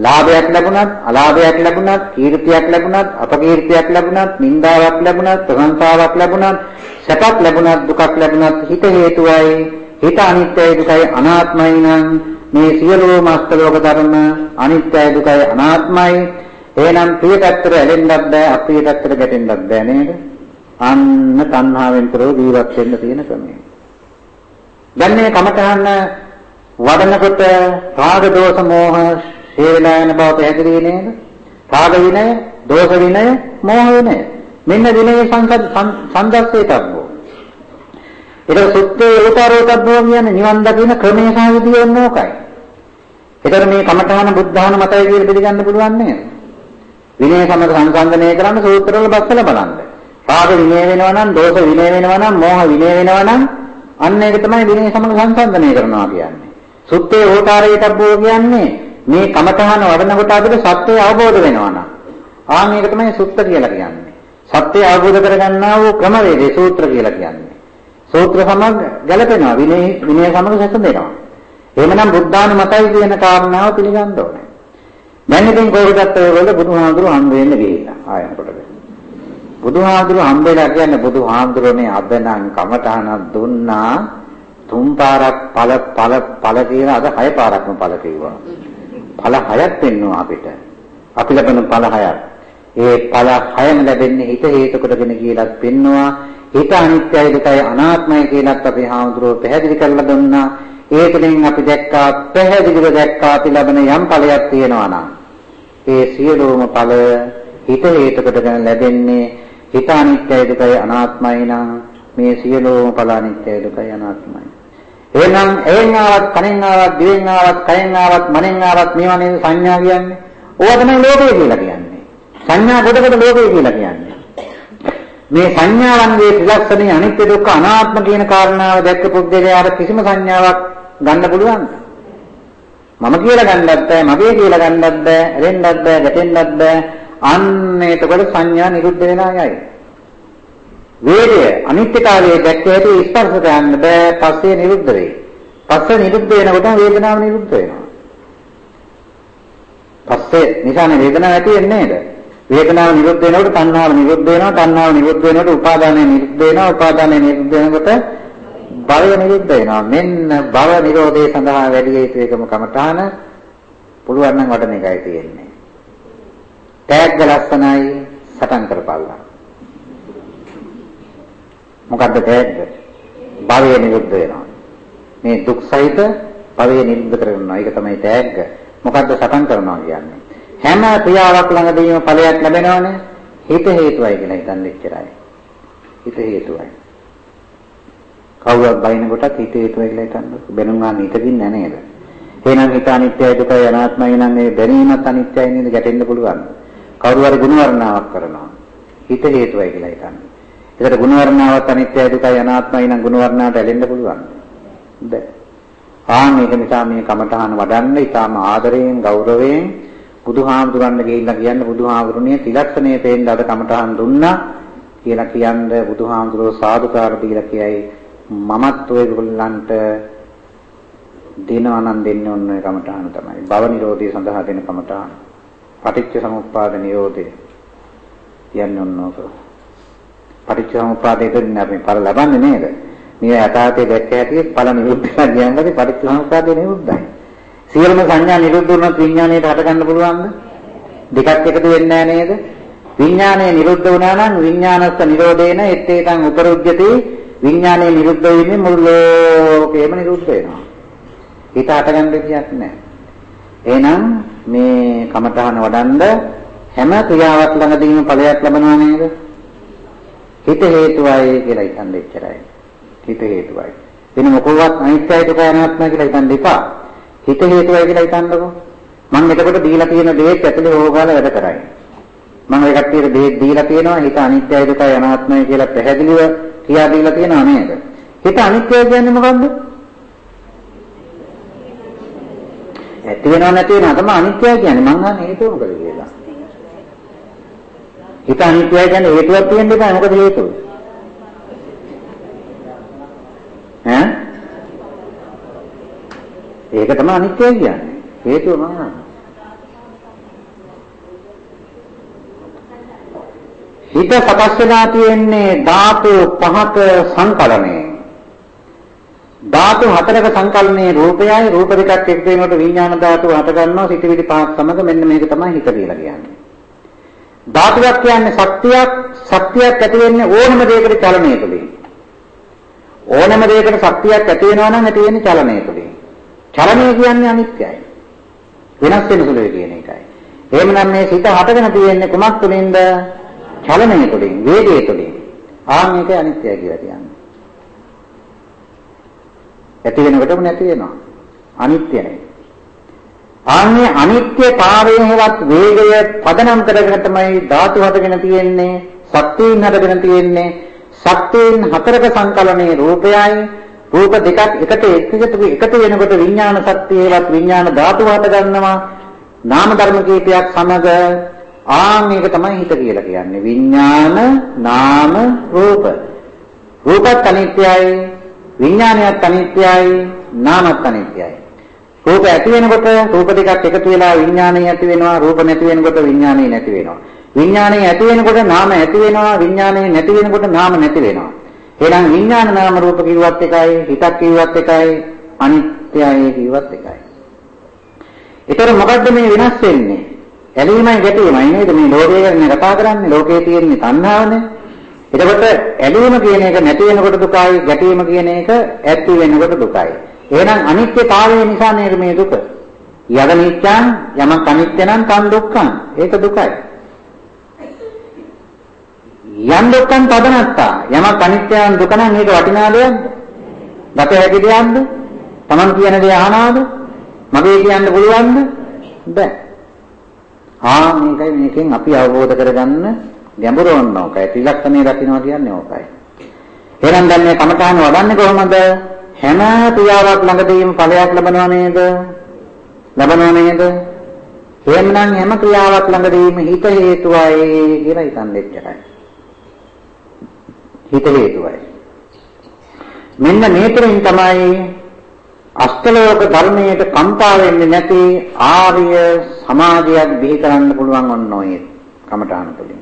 ලාභයක් ලැබුණත්, අලාභයක් ලැබුණත්, කීර්තියක් ලැබුණත්, අපකීර්තියක් ලැබුණත්, නිന്ദාවක් ලැබුණත්, ප්‍රශංසාවක් ලැබුණත්, සැපක් ලැබුණත්, දුකක් ලැබුණත් හිත හේතුවයි. හිත අනිත්‍යයි දුකයි අනාත්මයි නම් මේ සියලුම අස්තලෝක ධර්ම අනිත්‍යයි දුකයි අනාත්මයි. එහෙනම් ප්‍රිය පැත්තට ඇලෙන්නත් බෑ, අප්‍රිය පැත්තට ගැටෙන්නත් බෑ නේද? අන්න තණ්හාවෙන් කරෝ ජීවත් වෙන්න තියෙන ක්‍රමය. දැන් මේ කමඨහන්න වඩනකොට රාග දෝෂ මෝහ හේලා යන බව පැහැදිලි නේද? රාග විනය, දෝෂ විනය, මෝහ විනය. මෙන්න විනය සංදස්සේතබ්බෝ. ඒක සුත්තේ උතරෝතබ්බෝ කියන්නේ නිවන් දකින ක්‍රමය සහ විදිය ඕනෝකයි. ඒතර මේ කමඨහන බුද්ධාන මතය කියලා පිළිගන්න පුළුවන් නේද? විනය සමග සංසන්දනය කරන්න සූත්‍රවල බස්සලා බලන්න. රාග විනය වෙනවා නම්, දෝෂ විනය වෙනවා නම්, මෝහ විනය වෙනවා නම් අන්න ඒක තමයි විනය සමග සංසන්දනය කරනවා කියන්නේ. සුත්තේ හෝතාරේතබ්බෝ කියන්නේ මේ කමඨහන වඩනකොට අපිට සත්‍යය අවබෝධ වෙනවා නම්. ආ මේක තමයි සුත්ත කියලා කියන්නේ. සත්‍යය අවබෝධ කරගන්නා වූ ක්‍රමවේදේ සූත්‍ර කියලා කියන්නේ. සූත්‍ර සමග ගැලපෙනවා විනය විනය සමග සැසඳෙනවා. එහෙමනම් බුද්ධාන මතයි කියන කාරණාව පිළිගන්න ඕනේ. දැන් ඉතින් කොහොමදත් ඔයගොල්ලෝ බුදුහාමුදුරු හම්බ වෙන්න ගිහිල්ලා ආයනකොටද. බුදුහාමුදුරු හම්බෙලා කියන්නේ බුදුහාමුදුරනේ අද නම් කමඨහනක් දුන්නා තුන් පාරක් ඵල ඵල ඵල කියලා අද හය පාරක්ම ඵල කිව්වා. ඵල හයක් දෙන්නවා අපිට. අපි ලබන ඵල හයක්. ඒ ඵල හයම ලැබෙන්නේ හිත හේතු කොටගෙන කියලාත් පෙන්නවා. හිත අනිත්‍යයි දුකයි අනාත්මයි කියලාත් අපි හාමුදුරුවෝ පැහැදිලි කරලා දුන්නා. ඒ තුළින් අපි දැක්කා පැහැදිලිව දැක්කා අපි ලබන යම් ඵලයක් තියෙනවා නම් ඒ සියලුම ඵල හිත හේතු කොටගෙන ලැබෙන්නේ හිත අනිත්‍යයි දුකයි අනාත්මයි නම් මේ සියලුම ඵල අනිත්‍යයි දුකයි අනාත්මයි. එහෙනම් එෙන් ආවත් කනෙන් ආවත් දිවෙන් ආවත් කයෙන් ආවත් මනෙන් ආවත් මේවා නේද සංඥා කියන්නේ. ඕවා තමයි ලෝකය කියලා කියන්නේ. සංඥා කොට කොට ලෝකය කියලා කියන්නේ. මේ සංඥාවන්ගේ ත්‍රිලක්ෂණේ අනිත්‍ය දුක්ඛ අනාත්ම කියන කාරණාව දැක්ක පුද්ගලයාට කිසිම සංඥාවක් ගන්න පුළුවන්ද? මම කියලා ගන්නත් බෑ, මගේ කියලා ගන්නත් බෑ, රෙන්නත් බෑ, ගැටෙන්නත් බෑ. අන්න එතකොට සංඥා නිරුද්ධ වෙනා යයි. වේදය අනිත්‍යතාවයේ දැක්ක හැටි ස්පර්ශ කරන්න බෑ පස්සේ නිරුද්ධ වෙයි. පස්සේ නිරුද්ධ වෙනකොට වේදනාව නිරුද්ධ වෙනවා. පස්සේ නිසානේ වේදනාව ඇති වෙන්නේ නේද? වේදනාව නිරුද්ධ වෙනකොට තණ්හාව නිරුද්ධ වෙනවා, තණ්හාව නිරුද්ධ වෙනකොට උපාදානය නිරුද්ධ වෙනවා, උපාදානය නිරුද්ධ වෙනකොට භවය නිරුද්ධ වෙනවා. මෙන්න භව නිරෝධය සඳහා වැඩි යුතු එකම කමඨාන පුළුවන් නම් වඩන එකයි තියෙන්නේ. තෑග්ග ලස්සනයි සටන් කරපල්ලා. මොකද්ද තෑග්ග? භවය නිරුද්ධ වෙනවා. මේ දුක් සහිත භවය නිරුද්ධ කරනවා. ඒක තමයි තෑග්ග. මොකද්ද සටන් කරනවා කියන්නේ? හැම ක්‍රියාවක් ළඟදීම ඵලයක් ලැබෙනවනේ. හිත හේතුවයි කියලා හිතන්න ඉච්චරයි. හිත හේතුවයි. කවුරුත් බයින කොටත් හිත හේතුවයි කියලා හිතන්න. බැනුම් ගන්න හිතකින් නේද? එහෙනම් හිත අනිත්‍යයි දුකයි අනාත්මයි නම් මේ දැනීමත් අනිත්‍යයි නේද ගැටෙන්න පුළුවන්. කවුරු හරි ගුණ වර්ණාවක් කරනවා. හිත හේතුවයි කියලා හිතන්නේ. ඒකට ගුණ වර්ණාවත් අනිත්‍යයි දුකයි අනාත්මයි නම් ගුණ වර්ණාවට ඇලෙන්න පුළුවන්. බැ. ආන් ඒක නිසා මේ කමඨහන වඩන්න ඊටාම ආදරයෙන් ගෞරවයෙන් බුදුහාමුදුරන් ගිහිල්ලා කියන්න බුදුහාමුදුරනේ තිලක්ෂණයේ පේන්න අද කමඨහන් දුන්නා කියලා කියන්නේ බුදුහාමුදුරෝ සාදුකාර දීලා කියයි මමත් ඔය ගොල්ලන්ට දෙනවා නම් දෙන්නේ ඔන්න ඔය කමඨහන තමයි. භව නිරෝධය සඳහා දෙන කමඨහන. පටිච්ච සමුප්පාද නිරෝධය කියන්නේ ඔන්න ඔක. පටිච්ච සමුප්පාදයේ දෙන්නේ අපි පර ලබන්නේ නේද? මේ යථාර්ථයේ දැක්ක හැටි ඵල නිරුද්ධ කරලා කියනවාද පටිච්ච සමුප්පාදේ නිරුද්ධයි. සියලුම සංඥා නිරුද්ධ වුණොත් විඥාණයට හට ගන්න පුළුවන්ද? දෙකක් එකතු වෙන්නේ නේද? විඥානය නිරුද්ධ වුණා නම් විඥානස්ස නිරෝධේන ettේතං උපරුජ්ජති විඥානය නිරුද්ධ වෙන්නේ මුළු ලෝකෙම නිරුද්ධ වෙනවා. හිත හට ගන්න දෙයක් නැහැ. එහෙනම් මේ කමඨහන වඩන්ඩ හැම ක්‍රියාවක් ළඟදීම ඵලයක් ලබනවා නේද? හිත හේතුවයි කියලා හිතන්න එච්චරයි. හිත හේතුවයි. වෙන මොකවත් අනිත්‍යයි දුක අනාත්මයි කියලා හිතන්න එපා. හිත හේතුවයි කියලා හිතන්නකෝ. මම එතකොට දීලා තියෙන දේත් ඇතුලේ ඕගාලා වැඩ කරයි. මම ඒ කට්ටියට දේත් දීලා තියෙනවා හිත අනිත්‍යයි දුකයි අනාත්මයි කියලා පැහැදිලිව කියා දීලා තියෙනවා නේද? හිත අනිත්‍යයි කියන්නේ මොකද්ද? ඇති වෙනව නැති වෙනව තමයි අනිත්‍යයි කියන්නේ. මං අහන්නේ හේතුව මොකද කියලා. හිත අනිත්‍යයි කියන්නේ හේතුවක් තියෙන්න එපා. මොකද හේතුව? ඈ? ඒක තමයි අනිත්‍යයි කියන්නේ. හේතුව මං අහන්නේ. හිත සකස් වෙලා තියෙන්නේ ධාතු පහක සංකලනයේ. ධාතු හතරක සංකල්පනේ රූපයයි රූප දෙකක් එක්ක වෙනකොට විඥාන ධාතු හට ගන්නවා සිටිවිලි පහක් සමග මෙන්න මේක තමයි හිත කියලා කියන්නේ. ධාතුවක් කියන්නේ ශක්තියක් ශක්තියක් ඇති වෙන්නේ ඕනම දෙයකට චලනය තුළින්. ඕනම දෙයකට ශක්තියක් ඇති වෙනවා නම් ඇති වෙන්නේ චලනය තුළින්. චලනය කියන්නේ අනිත්‍යයි. වෙනස් වෙන සුළුයි කියන එකයි. එහෙමනම් මේ සිත හටගෙන තියෙන්නේ කුමක් තුළින්ද? චලනය තුළින්, වේගය තුළින්. ආ මේක අනිත්‍යයි කියලා කියන්නේ. ඇති වෙනකොටම නැති වෙනවා. අනිත්‍යයි. ආන්නේ අනිත්‍යතාවයෙන් හෙවත් වේගය පදනම් කරගෙන තමයි ධාතු හදගෙන තියෙන්නේ, ශක්තියින් හදගෙන තියෙන්නේ. ශක්තියින් හතරක සංකලනයේ රූපයයි රූප දෙකක් එකට එකතු එකතු වෙනකොට විඥාන ශක්තියවත් විඥාන ධාතු හද ගන්නවා. නාම ධර්ම කීපයක් සමග ආන් මේක තමයි හිත කියලා කියන්නේ. විඥාන නාම රූප. රූපත් අනිත්‍යයි විඥානයත් අනිත්‍යයි නාමත් අනිත්‍යයි. රූප ඇති වෙනකොට රූප දෙකක් එකතු වෙලා විඥානය ඇති වෙනවා රූප නැති වෙනකොට විඥානය නැති වෙනවා. විඥානය ඇති වෙනකොට නාම ඇති වෙනවා විඥානය නැති වෙනකොට නාම නැති වෙනවා. එහෙනම් විඥාන නාම රූප කිව්වත් එකයි හිතක් කිව්වත් එකයි අනිත්‍යයි කිව්වත් එකයි. ඒතර මොකද්ද මේ වෙනස් වෙන්නේ? ඇලීමයි ගැටීමයි නේද මේ ලෝකය ගැන කතා කරන්නේ ලෝකයේ තියෙන තණ්හාවනේ. එතකොට ඇලීම කියන එක නැති වෙනකොට දුකයි, ගැටීම කියන එක ඇති වෙනකොට දුකයි. එහෙනම් අනිත්‍යතාවය නිසා නේද මේ දුක? යද නිච්ඡං යමක් අනිත්‍ය නම් තන් දුක්ඛං. ඒක දුකයි. යම් දුක්ඛං පදනත්තා. යමක් අනිත්‍යයන් දුක නම් මේක වටිනා දෙයක්ද? ගත හැකි දෙයක්ද? Taman කියන දේ අහනවද? මගේ කියන්න පුළුවන්ද? බෑ. ආ මේකයි මේකෙන් අපි අවබෝධ කරගන්න ගැඹුරු වන්න ඕකයි. ත්‍රිලක්ෂණේ දකින්නවා කියන්නේ ඕකයි. එහෙනම් දැන් මේ කමඨාන වඩන්නේ කොහොමද? හැම ක්‍රියාවක් ළඟදීම ඵලයක් ලබනවා නේද? ලබනවා නේද? එහෙමනම් හැම ක්‍රියාවක් ළඟදීම හිත හේතුවයි කියලා හිතන්න එච්චරයි. හිත හේතුවයි. මෙන්න මේ තුරින් තමයි අෂ්ටලෝක ධර්මයට කම්පා වෙන්නේ නැති ආර්ය සමාධියක් බිහි කරන්න පුළුවන් ඔන්න ඔය කමඨාන තුලින්.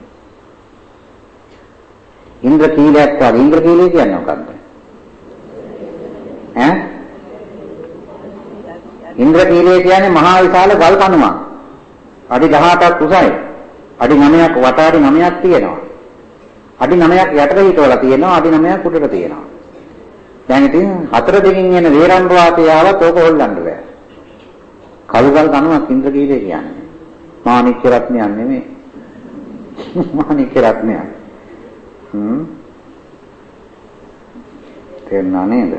ඉන්ද්‍රකීලයක් වගේ ඉන්ද්‍රකීලය කියන්නේ මොකක්ද? ඈ? ඉන්ද්‍රකීලය කියන්නේ මහා විශාල ගල් කණුවක්. අඩි 18ක් උසයි. අඩි 9ක් වටාඩි 9ක් තියෙනවා. අඩි 9ක් යටට හිටවලා තියෙනවා. අඩි 9ක් උඩට තියෙනවා. දැන් ඉතින් හතර දෙකින් එන වේරන් වාතය ආවත් ඕක හොල්ලන්න බෑ. කල්ගල් කණුවක් ඉන්ද්‍රකීලය කියන්නේ. මාණික්‍ය රත්නයක් නෙමෙයි. මාණික්‍ය රත්නයක්. හ්ම් තේරුණා නේද?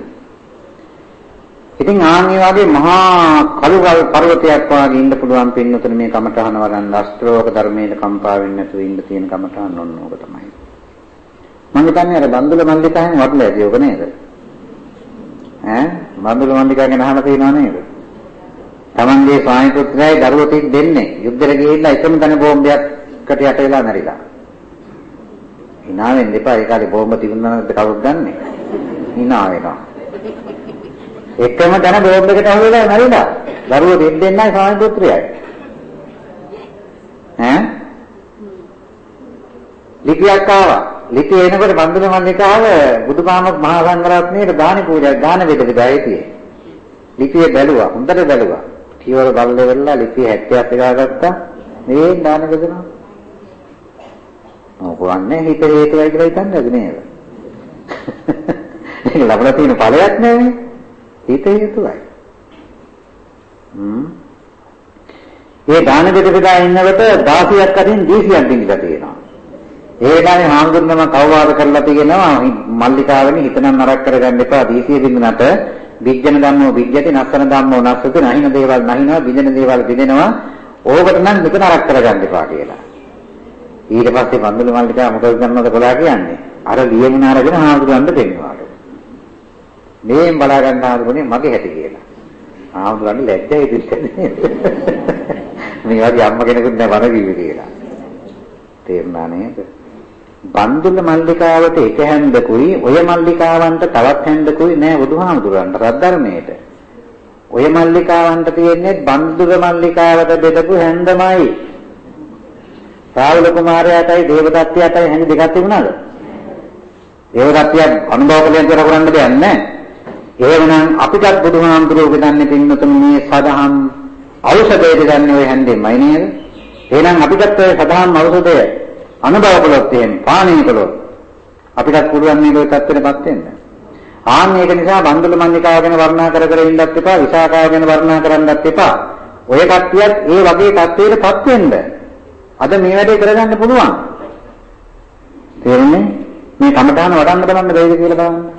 ඉතින් ආන්ගේ වගේ මහා කළුගල් පර්වතයක් වාගේ ඉන්න පුළුවන් පින්නතුනේ මේ කමඨහන වගන්න අස්ත්‍රෝක ධර්මයේ කම්පා වෙන්නේ නැතුව ඉන්න තියෙන කමඨහන ඔන්න ඕක තමයි. මම හිතන්නේ අර බන්දුල මල්ලිකායෙන් වටලා ඇති ඔක නේද? ඈ බන්දුල මල්ලිකා ගැන අහලා තියෙනව නේද? Tamange ස්වාමි පුත්‍රයයි දරුවෝ තින් දෙන්නේ යුද්ධෙට ගිහිල්ලා එකම තැන බෝම්බයක්කට යට වෙලා මැරිලා. hina වෙන්න එපා ඒ කාලේ බෝම්බ තිබුණා නම් කවුරුත් ගන්නෙ. hina වෙනවා. එකම තැන බෝම්බ එකට අහුවෙලා මැරිලා. දරුවෝ දෙන්න දෙන්නයි ස්වාමි පුත්‍රයයි. ඈ ලිපියක් ආවා. ලිපිය එනකොට බන්දුල මල්ලිකාව බුදුපාමොක් මහා සංඝරත්නයේ දානි පූජා දාන වේද විදායතියි. ලිපිය බැලුවා. හොඳට බැලුවා. කියවල බල්ලේ වෙලා ලිපිය 70ක් එකගත්තා. මේ දාන බෙදනවා. මොකවන්නේ හිත හේතුවයි කියලා හිතන්නේද නේද? ඒක ලබලා තියෙන ඵලයක් නෙවෙයි. හිත හේතුවයි. හ්ම්. ඒ දාන බෙද බෙදා ඉන්නකොට 16ක් අතින් 200ක් දිනලා තියෙනවා. ඒකයි හාමුදුරනම කවවාද කරලා තියෙනවා මල්ලිකාවනි හිතනම් නරක කරගන්න එපා 200 දිනනට විඥන ධම්මෝ විඥති නස්සන ධම්මෝ නස්සති නහින දේවල් නහිනවා බිඳෙන දේවල් බිඳෙනවා ඕකට නම් හිත නරක කරගන්න එපා කියලා. ඊට පස්සේ බන්දුල මල්ලිකා මොකද කරනවද කොලා කියන්නේ? අර ලියමින අරගෙන හාමුදුරන්ට දෙන්නවාලු. මේෙන් බලා ගන්න හාමුදුරනේ මගේ හැටි කියලා. හාමුදුරන්ට ලැජ්ජයි දෙන්නේ. මේ වගේ අම්ම කෙනෙකුට නෑ වර කිව්වේ කියලා. තේරුණා නේද? බන්දුල මල්ලිකාවට එක හැන්දකුයි ඔය මල්ලිකාවන්ට තවත් හැන්දකුයි නෑ බුදුහාමුදුරන්ට රද්දර්මයේට. ඔය මල්ලිකාවන්ට තියෙන්නේ බන්දුල මල්ලිකාවට බෙදපු හැන්දමයි. රාහුල කුමාරයාටයි දේවදත්තයාටයි හැන්ද දෙකක් තිබුණාද? දේවදත්තයා අනුභව කළෙන් කර කරන්න දෙයක් නෑ. එහෙමනම් අපිටත් බුදුහාමුදුරුවෝ ගන්නේ පින්නතුන් මේ සදහම් ඖෂධය දෙන්නේ ඔය හැන්දෙන්මයි නේද? එහෙනම් අපිටත් ඔය සදහම් ඖෂධය අනුභව කළොත් එහෙම පානය කළොත් අපිටත් පුළුවන් මේ ලෝක තත්ත්වෙටපත් වෙන්න. ආන්න ඒක නිසා බන්දුල මන්නිකාව ගැන වර්ණනා කර කර ඉන්නත් එපා, විසාකාව ගැන වර්ණනා කරන්නත් එපා. ඔය කට්ටියත් ඒ වගේ තත්ත්වයකටපත් වෙන්න. අද මේ වැඩේ කරගන්න පුළුවන්. තේරෙන්නේ? මේ කමඨාන වඩන්න බලන්න බැයිද කියලා බලන්න.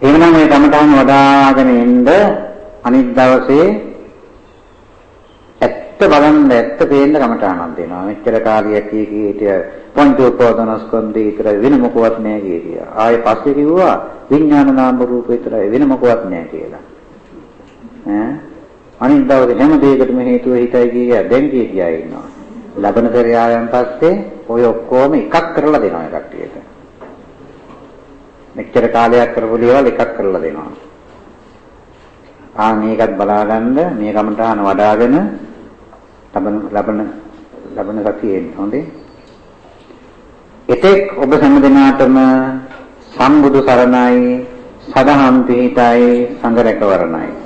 එහෙනම් මේ කමඨාන වඩාගෙන ඉන්න අනිත් දවසේ ඇත්ත බලන්න ඇත්ත පේන්න කමටහනක් දෙනවා. මෙච්චර කාලයක් කී කී හිටිය පංචෝපෝදනස්කන්ධය විතර වෙන මොකවත් නෑ කියලා. ආයේ පස්සේ කිව්වා විඥාන නාම රූප විතරයි වෙන මොකවත් නෑ කියලා. ඈ අනිත් දවසේ හැම දෙයකටම හේතුව හිතයි කිය දැන් කිය කියා ඉන්නවා. ලබන පෙරයායන් පස්සේ ඔය ඔක්කොම එකක් කරලා දෙනවා ඒ කට්ටියට. මෙච්චර කාලයක් කරපු දේවල් එකක් කරලා දෙනවා. ආ මේකත් බලාගන්න මේ කමටහන වඩාගෙන ලබන ලබන ලබන සතියේ හොඳේ? එතෙක් ඔබ හැම දිනාටම සම්බුදු සරණයි සදහම් පිහිටයි සංඝ රැකවරණයි